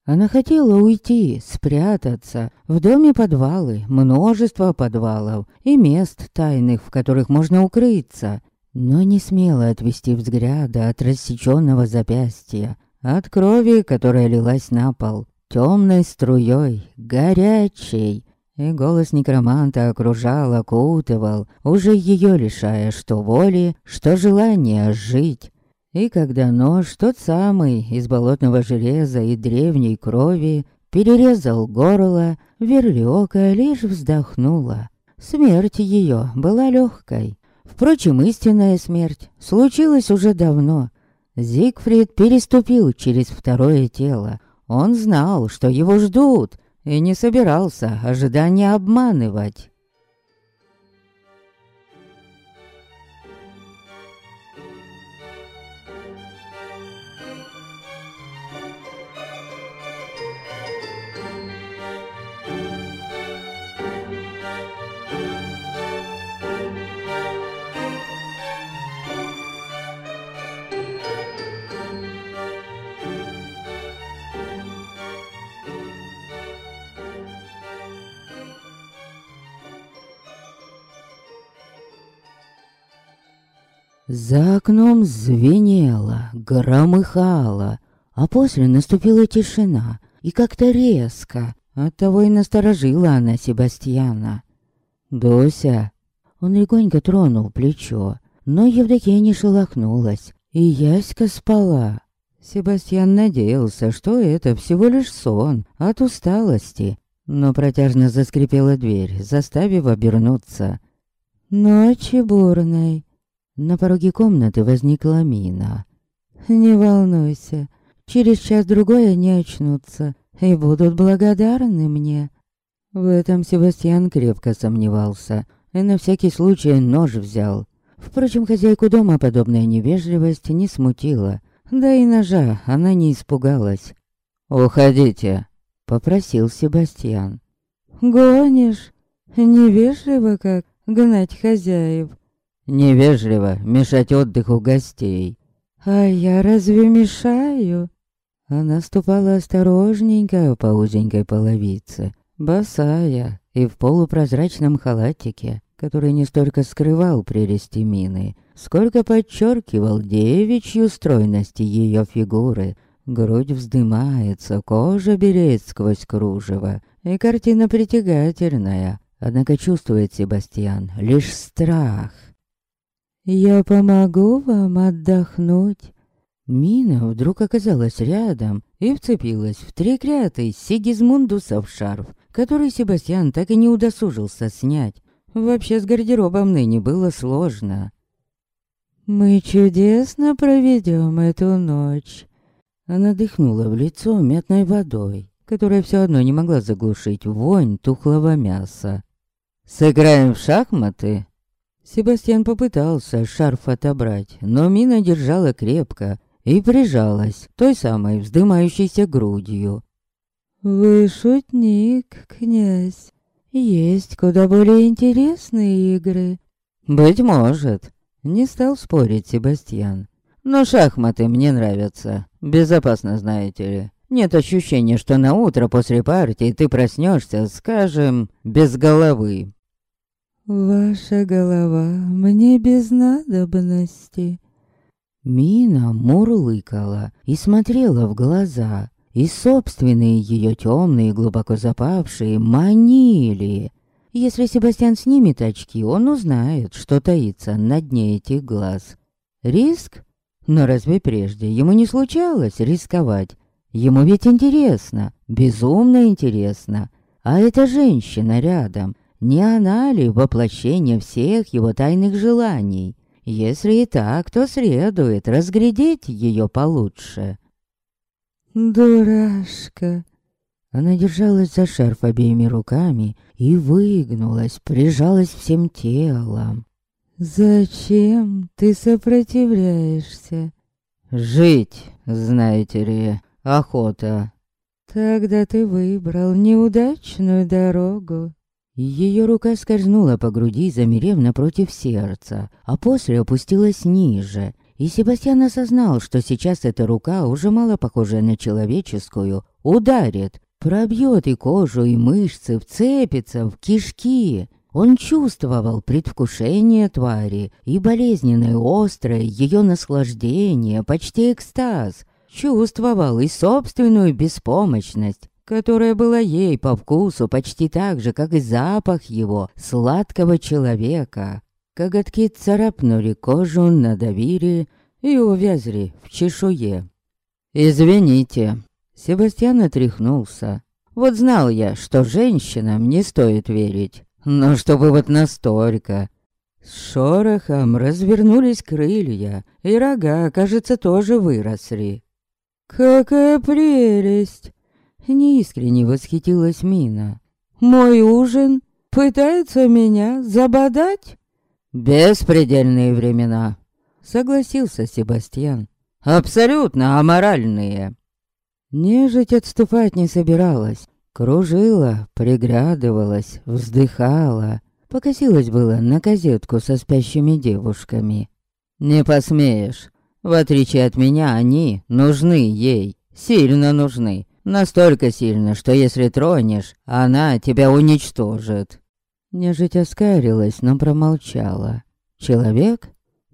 Она хотела уйти, спрятаться. В доме подвалы, множество подвалов и мест тайных, в которых можно укрыться. Но не смела отвести взгляда от рассеченного запястья, от крови, которая лилась на пол темной струей, горячей. И голос некроманта окружал, окутывал, уже ее лишая что воли, что желания жить. И когда нож, тот самый, из болотного железа и древней крови, перерезал горло, Верлиока лишь вздохнула. Смерть ее была легкой. Впрочем, истинная смерть случилась уже давно. Зигфрид переступил через второе тело, он знал, что его ждут, и не собирался ожидания обманывать. За окном звенело, громыхало, а после наступила тишина, и как-то резко. Оттого и насторожила она Себастьяна. «Дося!» Он легонько тронул плечо, но Евдокия не шелохнулась, и Яська спала. Себастьян надеялся, что это всего лишь сон от усталости, но протяжно заскрипела дверь, заставив обернуться. «Ночи бурной», на пороге комнаты возникла Мина. «Не волнуйся, через час-другой они очнутся и будут благодарны мне». В этом Себастьян крепко сомневался и на всякий случай нож взял. Впрочем, хозяйку дома подобная невежливость не смутила, да и ножа она не испугалась. «Уходите», — попросил Себастьян. «Гонишь? Невежливо как гнать хозяев». Невежливо мешать отдыху гостей. А я разве мешаю? Она ступала осторожненько по узенькой половице, босая и в полупрозрачном халатике, который не столько скрывал прелести мины, сколько подчеркивал девичью стройность ее фигуры. Грудь вздымается, кожа берет сквозь кружево, и картина притягательная, Однако чувствует Себастьян лишь страх. «Я помогу вам отдохнуть». Мина вдруг оказалась рядом и вцепилась в треклятый Сигизмундусов шарф, который Себастьян так и не удосужился снять. Вообще с гардеробом ныне было сложно. «Мы чудесно проведем эту ночь». Она дыхнула в лицо мятной водой, которая все одно не могла заглушить вонь тухлого мяса. «Сыграем в шахматы?» Себастьян попытался шарф отобрать, но Мина держала крепко и прижалась той самой вздымающейся грудью. «Вы шутник, князь. Есть куда более интересные игры». «Быть может», — не стал спорить Себастьян. «Но шахматы мне нравятся. Безопасно, знаете ли. Нет ощущения, что на утро после партии ты проснешься, скажем, без головы. «Ваша голова мне без надобности». Мина мурлыкала и смотрела в глаза, и собственные ее темные, глубоко запавшие, манили. Если Себастьян снимет очки, он узнает, что таится на дне этих глаз. Риск? Но разве прежде ему не случалось рисковать? Ему ведь интересно, безумно интересно. А эта женщина рядом, не она ли воплощение всех его тайных желаний? Если и так, то следует разглядеть ее получше. «Дурашка!» Она держалась за шарф обеими руками и выгнулась, прижалась всем телом. «Зачем ты сопротивляешься?» «Жить, знаете ли, охота». «Тогда ты выбрал неудачную дорогу». Ее рука скользнула по груди, замерев напротив сердца, а после опустилась ниже. И Себастьян осознал, что сейчас эта рука, уже мало похожая на человеческую, ударит, пробьет и кожу, и мышцы, вцепится в кишки. Он чувствовал предвкушение твари и болезненное острое ее наслаждение, почти экстаз. Чувствовал и собственную беспомощность, которая была ей по вкусу почти так же, как и запах его, сладкого человека. Коготки царапнули кожу, надавили и увязли в чешуе. «Извините», — Себастьян отряхнулся. «Вот знал я, что женщинам не стоит верить, но чтобы вот настолько...» С шорохом развернулись крылья, и рога, кажется, тоже выросли. «Какая прелесть!» Неискренне восхитилась Мина. «Мой ужин пытается меня забодать?» «Беспредельные времена», — согласился Себастьян. «Абсолютно аморальные». Нежить отступать не собиралась. Кружила, приглядывалась, вздыхала. Покосилась было на газетку со спящими девушками. «Не посмеешь. В отличие от меня, они нужны ей. Сильно нужны. Настолько сильно, что если тронешь, она тебя уничтожит. Нежить оскарилась, но промолчала. Человек?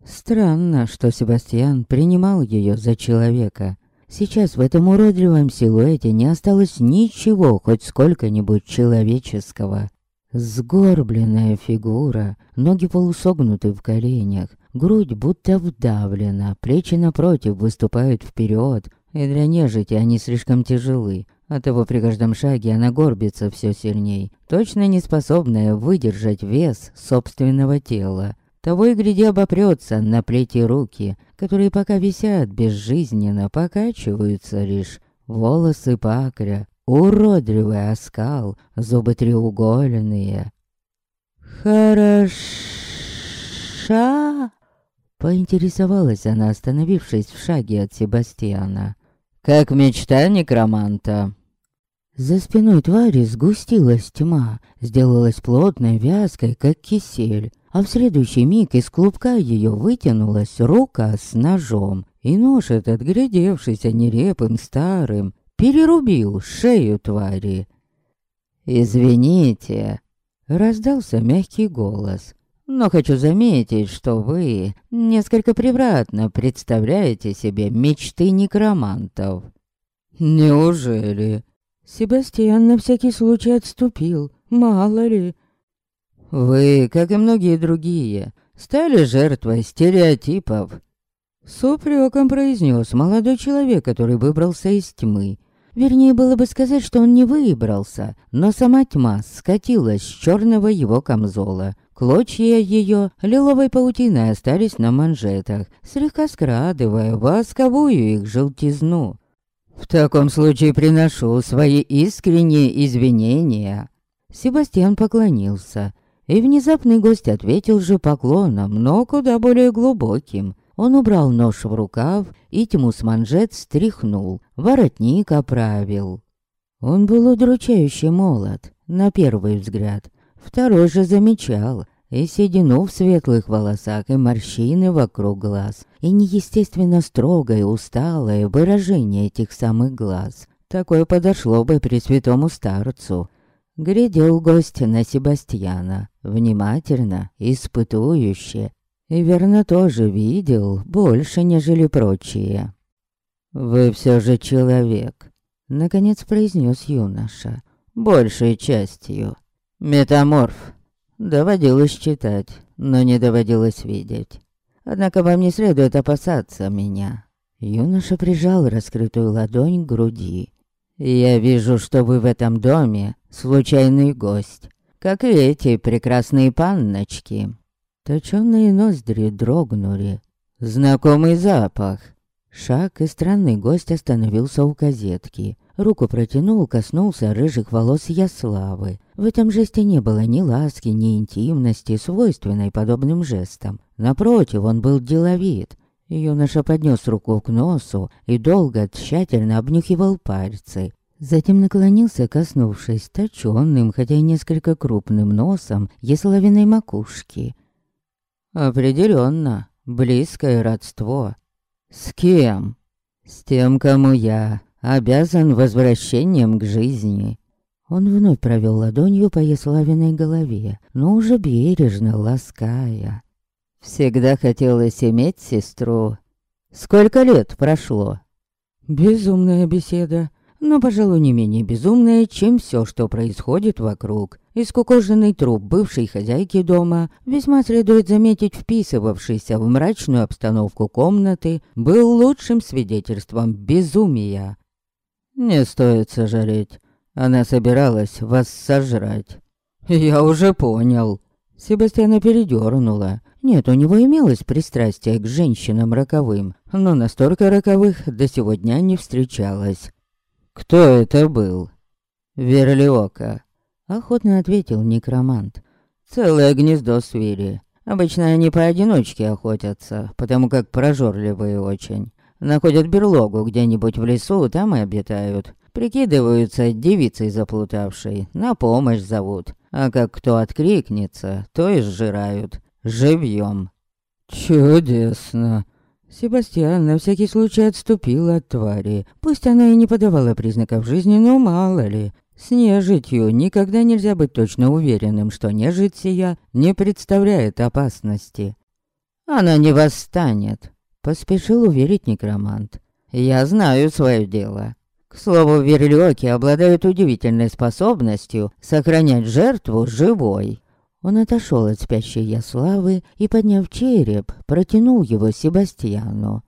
Странно, что Себастьян принимал ее за человека. Сейчас в этом уродливом силуэте не осталось ничего, хоть сколько-нибудь человеческого. Сгорбленная фигура, ноги полусогнуты в коленях, грудь будто вдавлена, плечи напротив выступают вперед, и для нежити они слишком тяжелы. Оттого при каждом шаге она горбится все сильней, точно не способная выдержать вес собственного тела. Того и гряди обопрется на плети руки, которые пока висят безжизненно, покачиваются лишь. Волосы пакря, уродливый оскал, зубы треугольные. «Хороша?» Поинтересовалась она, остановившись в шаге от Себастьяна как мечта некроманта. За спиной твари сгустилась тьма, сделалась плотной, вязкой, как кисель, а в следующий миг из клубка ее вытянулась рука с ножом, и нож этот, глядевшийся нерепым старым, перерубил шею твари. «Извините», — раздался мягкий голос, но хочу заметить, что вы несколько превратно представляете себе мечты некромантов. Неужели? Себастьян на всякий случай отступил, мало ли. Вы, как и многие другие, стали жертвой стереотипов. С упреком произнес молодой человек, который выбрался из тьмы. Вернее, было бы сказать, что он не выбрался, но сама тьма скатилась с черного его камзола. Клочья ее лиловой паутиной остались на манжетах, слегка скрадывая восковую их желтизну. «В таком случае приношу свои искренние извинения». Себастьян поклонился, и внезапный гость ответил же поклоном, но куда более глубоким. Он убрал нож в рукав и тьму с манжет стряхнул, воротник оправил. Он был удручающе молод, на первый взгляд, Второй же замечал и седину в светлых волосах, и морщины вокруг глаз, и неестественно строгое, усталое выражение этих самых глаз. Такое подошло бы при святому старцу. Глядел гость на Себастьяна, внимательно, испытующе, и верно тоже видел больше, нежели прочие. «Вы все же человек», — наконец произнес юноша, — «большей частью». Метаморф. Доводилось читать, но не доводилось видеть. Однако вам не следует опасаться меня. Юноша прижал раскрытую ладонь к груди. Я вижу, что вы в этом доме случайный гость, как и эти прекрасные панночки. Точёные ноздри дрогнули. Знакомый запах. Шаг, и странный гость остановился у козетки. Руку протянул, коснулся рыжих волос Яславы. В этом жесте не было ни ласки, ни интимности, свойственной подобным жестам. Напротив, он был деловит. Юноша поднес руку к носу и долго, тщательно обнюхивал пальцы. Затем наклонился, коснувшись точенным, хотя и несколько крупным носом, ясловиной макушки. Определенно, близкое родство. С кем? С тем, кому я обязан возвращением к жизни. Он вновь провел ладонью по Яславиной голове, но уже бережно, лаская. Всегда хотелось иметь сестру. Сколько лет прошло? Безумная беседа, но, пожалуй, не менее безумная, чем все, что происходит вокруг. Искукоженный труп бывшей хозяйки дома, весьма следует заметить вписывавшийся в мрачную обстановку комнаты, был лучшим свидетельством безумия, не стоит сожалеть. Она собиралась вас сожрать. Я уже понял. Себастьяна передернула. Нет, у него имелось пристрастие к женщинам роковым, но настолько роковых до сегодня не встречалось. Кто это был? Верлиока. Охотно ответил некромант. Целое гнездо свири. Обычно они поодиночке охотятся, потому как прожорливые очень. Находят берлогу где-нибудь в лесу, там и обитают. Прикидываются девицей заплутавшей, на помощь зовут. А как кто откликнется, то и сжирают. Живьем. Чудесно. Себастьян на всякий случай отступил от твари. Пусть она и не подавала признаков жизни, но мало ли. С нежитью никогда нельзя быть точно уверенным, что нежить сия не представляет опасности. Она не восстанет, Поспешил уверить некромант. «Я знаю свое дело. К слову, верлёки обладают удивительной способностью сохранять жертву живой». Он отошел от спящей Яславы и, подняв череп, протянул его Себастьяну.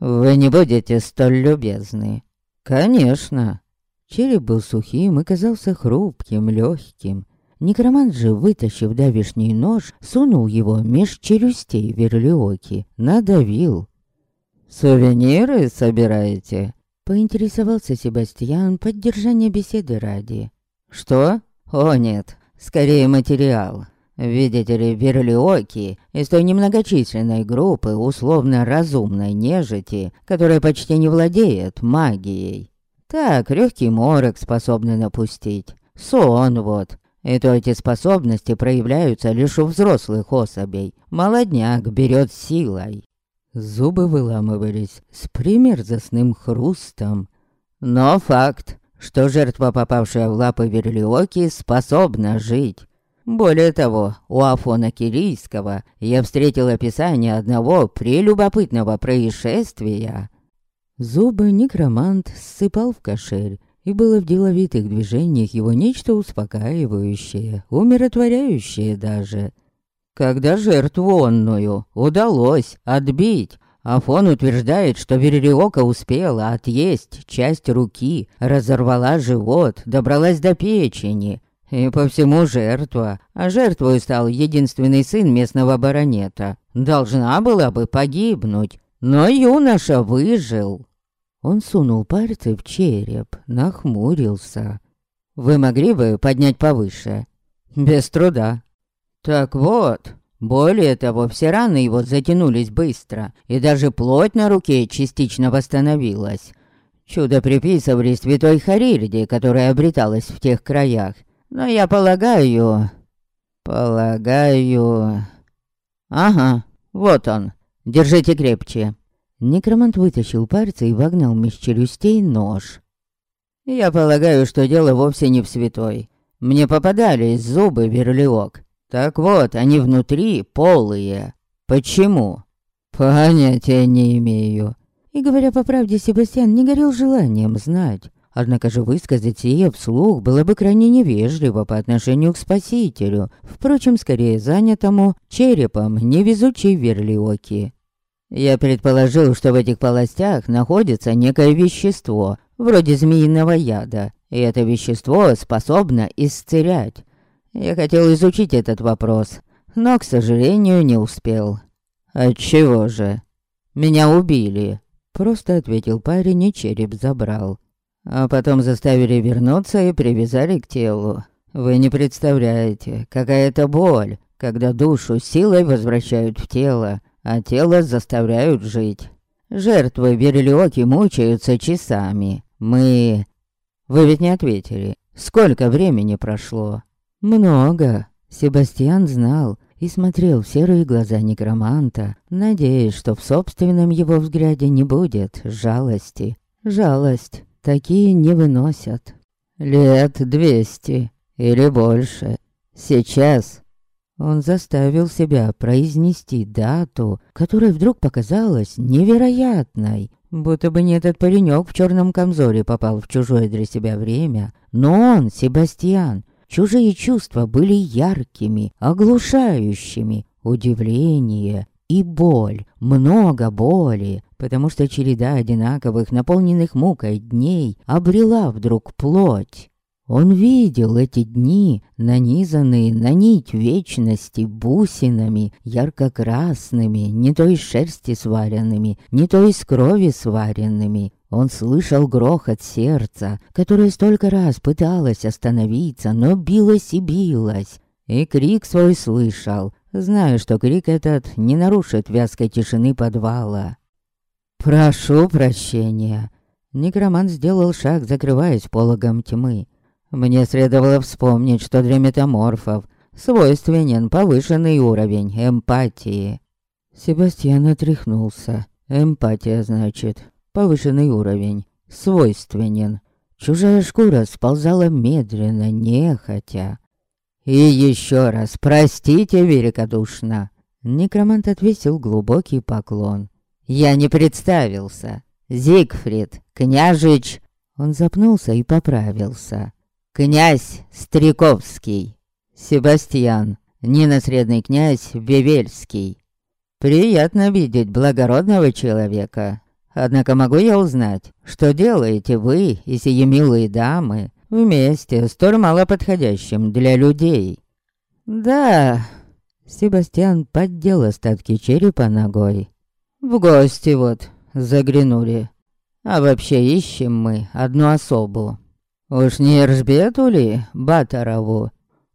«Вы не будете столь любезны?» «Конечно». Череп был сухим и казался хрупким, легким. Некромант же, вытащив давишний нож, сунул его меж челюстей верлиоки, надавил. «Сувениры собираете?» Поинтересовался Себастьян поддержание беседы ради. «Что? О нет, скорее материал. Видите ли, верлиоки из той немногочисленной группы условно-разумной нежити, которая почти не владеет магией. Так, легкий морок способны напустить. Сон вот. И то эти способности проявляются лишь у взрослых особей. Молодняк берет силой. Зубы выламывались с примерзостным хрустом. Но факт, что жертва, попавшая в лапы Верлиоки, способна жить. Более того, у Афона Кирийского я встретил описание одного прелюбопытного происшествия. Зубы некромант ссыпал в кошель и было в деловитых движениях его нечто успокаивающее, умиротворяющее даже. Когда жертву онную удалось отбить, Афон утверждает, что Верериока успела отъесть часть руки, разорвала живот, добралась до печени. И по всему жертва, а жертвой стал единственный сын местного баронета. Должна была бы погибнуть, но юноша выжил. Он сунул пальцы в череп, нахмурился. «Вы могли бы поднять повыше?» «Без труда». «Так вот, более того, все раны его затянулись быстро, и даже плоть на руке частично восстановилась. Чудо приписывали святой Харильде, которая обреталась в тех краях. Но я полагаю... Полагаю... Ага, вот он. Держите крепче. Некромант вытащил пальцы и вогнал меж челюстей нож. «Я полагаю, что дело вовсе не в святой. Мне попадались зубы верлиок. Так вот, они внутри полые. Почему?» «Понятия не имею». И говоря по правде, Себастьян не горел желанием знать. Однако же высказать сие вслух было бы крайне невежливо по отношению к спасителю, впрочем, скорее занятому черепом невезучей верлиоки. Я предположил, что в этих полостях находится некое вещество, вроде змеиного яда, и это вещество способно исцелять. Я хотел изучить этот вопрос, но, к сожалению, не успел. Отчего же? Меня убили, просто ответил парень и череп забрал. А потом заставили вернуться и привязали к телу. Вы не представляете, какая это боль, когда душу силой возвращают в тело, а тело заставляют жить. Жертвы Берлиоки мучаются часами. Мы... Вы ведь не ответили. Сколько времени прошло? Много. Себастьян знал и смотрел в серые глаза некроманта, надеясь, что в собственном его взгляде не будет жалости. Жалость такие не выносят. Лет двести или больше. Сейчас он заставил себя произнести дату, которая вдруг показалась невероятной. Будто бы не этот паренек в черном камзоле попал в чужое для себя время. Но он, Себастьян, чужие чувства были яркими, оглушающими. Удивление и боль, много боли, потому что череда одинаковых, наполненных мукой дней обрела вдруг плоть. Он видел эти дни, нанизанные на нить вечности бусинами, ярко-красными, не то из шерсти сваренными, не то из крови сваренными. Он слышал грохот сердца, которое столько раз пыталось остановиться, но билось и билось. И крик свой слышал, зная, что крик этот не нарушит вязкой тишины подвала. «Прошу прощения». Некромант сделал шаг, закрываясь пологом тьмы. Мне следовало вспомнить, что для метаморфов свойственен повышенный уровень эмпатии. Себастьян отряхнулся. Эмпатия, значит, повышенный уровень, свойственен. Чужая шкура сползала медленно, нехотя. «И еще раз простите великодушно!» Некромант отвесил глубокий поклон. «Я не представился. Зигфрид, княжич...» Он запнулся и поправился. Князь Стариковский. Себастьян. Ненаследный князь Вевельский. Приятно видеть благородного человека. Однако могу я узнать, что делаете вы и сие милые дамы вместе, столь мало подходящим для людей? Да, Себастьян поддел остатки черепа ногой. В гости вот заглянули. А вообще ищем мы одну особу. Уж не Эржбету ли, Батарову?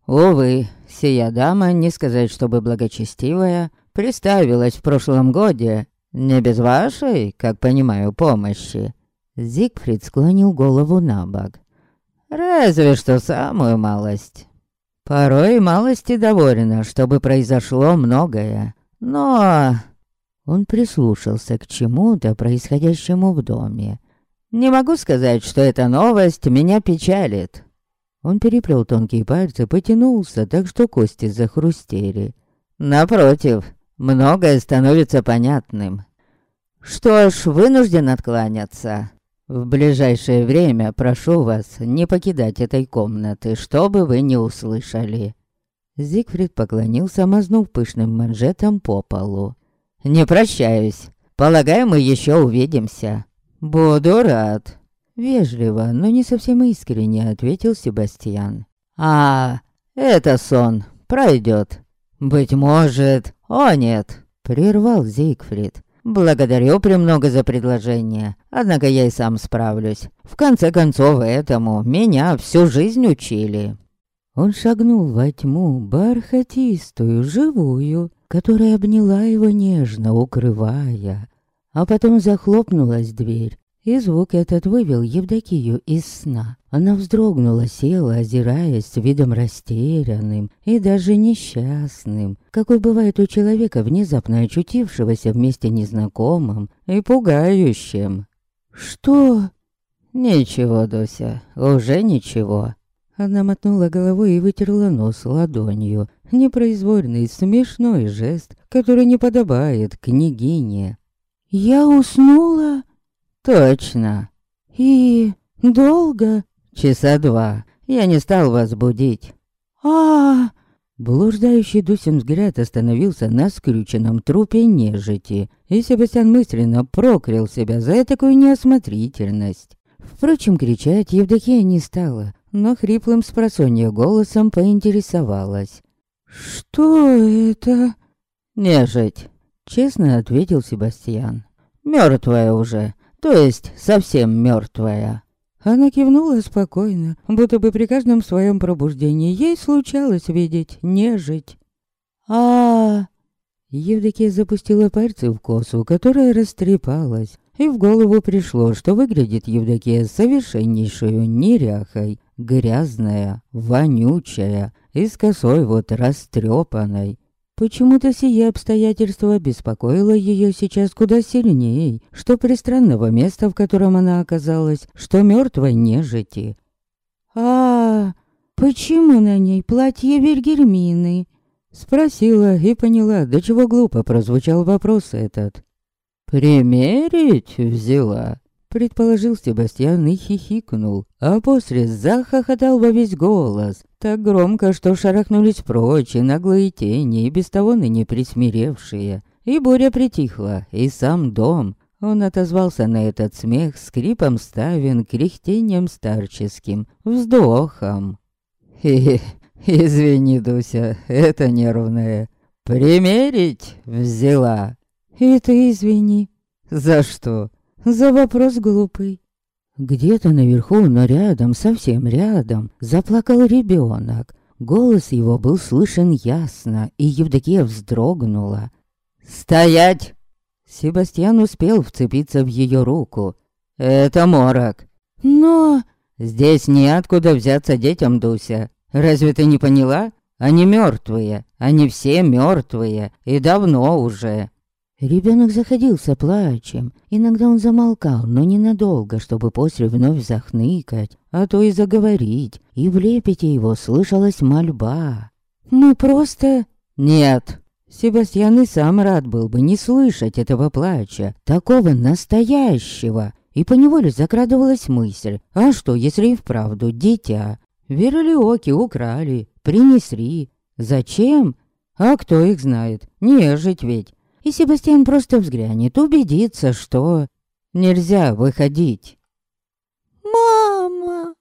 Увы, сия дама, не сказать, чтобы благочестивая, приставилась в прошлом годе, не без вашей, как понимаю, помощи. Зигфрид склонил голову на бок. Разве что самую малость. Порой малости довольно, чтобы произошло многое. Но... Он прислушался к чему-то, происходящему в доме. Не могу сказать, что эта новость меня печалит. Он переплел тонкие пальцы, потянулся, так что кости захрустели. Напротив, многое становится понятным. Что ж, вынужден откланяться. В ближайшее время прошу вас не покидать этой комнаты, что бы вы не услышали». Зигфрид поклонился, мазнув пышным манжетом по полу. «Не прощаюсь. Полагаю, мы еще увидимся». «Буду рад», — вежливо, но не совсем искренне ответил Себастьян. «А, это сон, пройдет. Быть может...» «О, нет!» — прервал Зигфрид. «Благодарю премного за предложение, однако я и сам справлюсь. В конце концов, этому меня всю жизнь учили». Он шагнул во тьму, бархатистую, живую, которая обняла его нежно, укрывая. А потом захлопнулась дверь, и звук этот вывел Евдокию из сна. Она вздрогнула, села, озираясь с видом растерянным и даже несчастным, какой бывает у человека, внезапно очутившегося вместе незнакомым и пугающим. «Что?» «Ничего, Дуся, уже ничего». Она мотнула головой и вытерла нос ладонью. Непроизвольный, смешной жест, который не подобает княгине. «Я уснула?» «Точно». «И долго?» «Часа два. Я не стал вас будить». А, -а, -а Блуждающий Дусин взгляд остановился на скрюченном трупе нежити, и Себастьян мысленно проклял себя за такую неосмотрительность. Впрочем, кричать Евдокия не стала, но хриплым с голосом поинтересовалась. «Что это?» «Нежить», — честно ответил Себастьян. «Мёртвая уже, то есть совсем мертвая. Она кивнула спокойно, будто бы при каждом своем пробуждении ей случалось видеть нежить. а, Евдокия запустила пальцы в косу, которая растрепалась, и в голову пришло, что выглядит Евдокия совершеннейшую неряхой, грязная, вонючая и с косой вот растрепанной. Почему-то сие обстоятельство беспокоило ее сейчас куда сильнее, что при странного места, в котором она оказалась, что мертвой нежити. а, -а, -а почему на ней платье Вильгельмины?» Спросила и поняла, до чего глупо прозвучал вопрос этот. «Примерить взяла?» Предположил Себастьян и хихикнул, а после захохотал во весь голос, так громко, что шарахнулись прочь и наглые тени, и без того ныне присмиревшие. И буря притихла, и сам дом. Он отозвался на этот смех скрипом ставен, кряхтением старческим, вздохом. «Хе-хе, извини, Дуся, это нервное. Примерить взяла». «И ты извини». «За что?» За вопрос глупый. Где-то наверху, но рядом, совсем рядом, заплакал ребенок. Голос его был слышен ясно, и Евдокия вздрогнула. «Стоять!» Себастьян успел вцепиться в ее руку. «Это морок!» «Но...» «Здесь неоткуда взяться детям, Дуся. Разве ты не поняла? Они мертвые, они все мертвые, и давно уже!» Ребенок заходился плачем. Иногда он замолкал, но ненадолго, чтобы после вновь захныкать, а то и заговорить. И в лепете его слышалась мольба. «Мы просто...» «Нет!» Себастьян и сам рад был бы не слышать этого плача, такого настоящего. И поневоле закрадывалась мысль, а что, если и вправду дитя? Верлиоки украли, принесли. Зачем? А кто их знает? Нежить ведь и Себастьян просто взглянет, убедится, что нельзя выходить. «Мама!»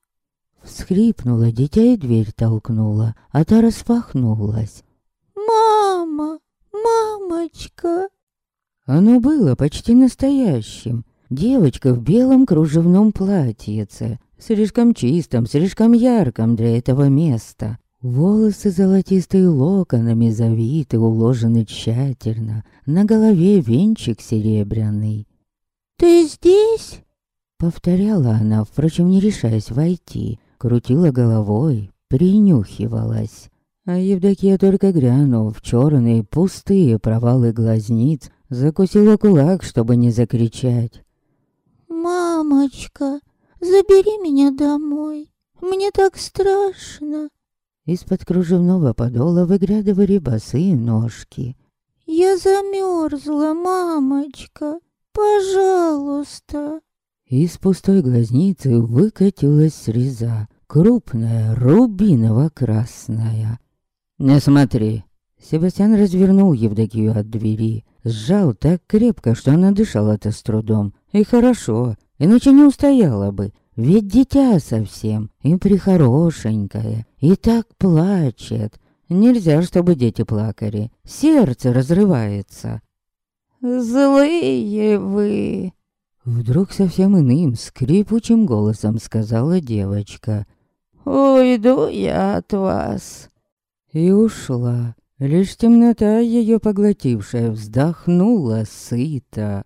Всхрипнула дитя и дверь толкнула, а та распахнулась. «Мама! Мамочка!» Оно было почти настоящим. Девочка в белом кружевном платьице, слишком чистом, слишком ярком для этого места. Волосы золотистые локонами завиты, уложены тщательно, на голове венчик серебряный. «Ты здесь?» Повторяла она, впрочем, не решаясь войти, крутила головой, принюхивалась. А Евдокия только глянув в черные пустые провалы глазниц, закусила кулак, чтобы не закричать. «Мамочка, забери меня домой, мне так страшно!» Из-под кружевного подола выглядывали босые ножки. «Я замерзла, мамочка, пожалуйста!» Из пустой глазницы выкатилась среза, крупная, рубиново-красная. «Не смотри!» Себастьян развернул Евдокию от двери, сжал так крепко, что она дышала-то с трудом. И хорошо, иначе не устояла бы, ведь дитя совсем, и прихорошенькое, и так плачет. Нельзя, чтобы дети плакали, сердце разрывается. «Злые вы!» Вдруг совсем иным, скрипучим голосом сказала девочка. «Уйду я от вас!» И ушла. Лишь темнота ее поглотившая вздохнула сыто.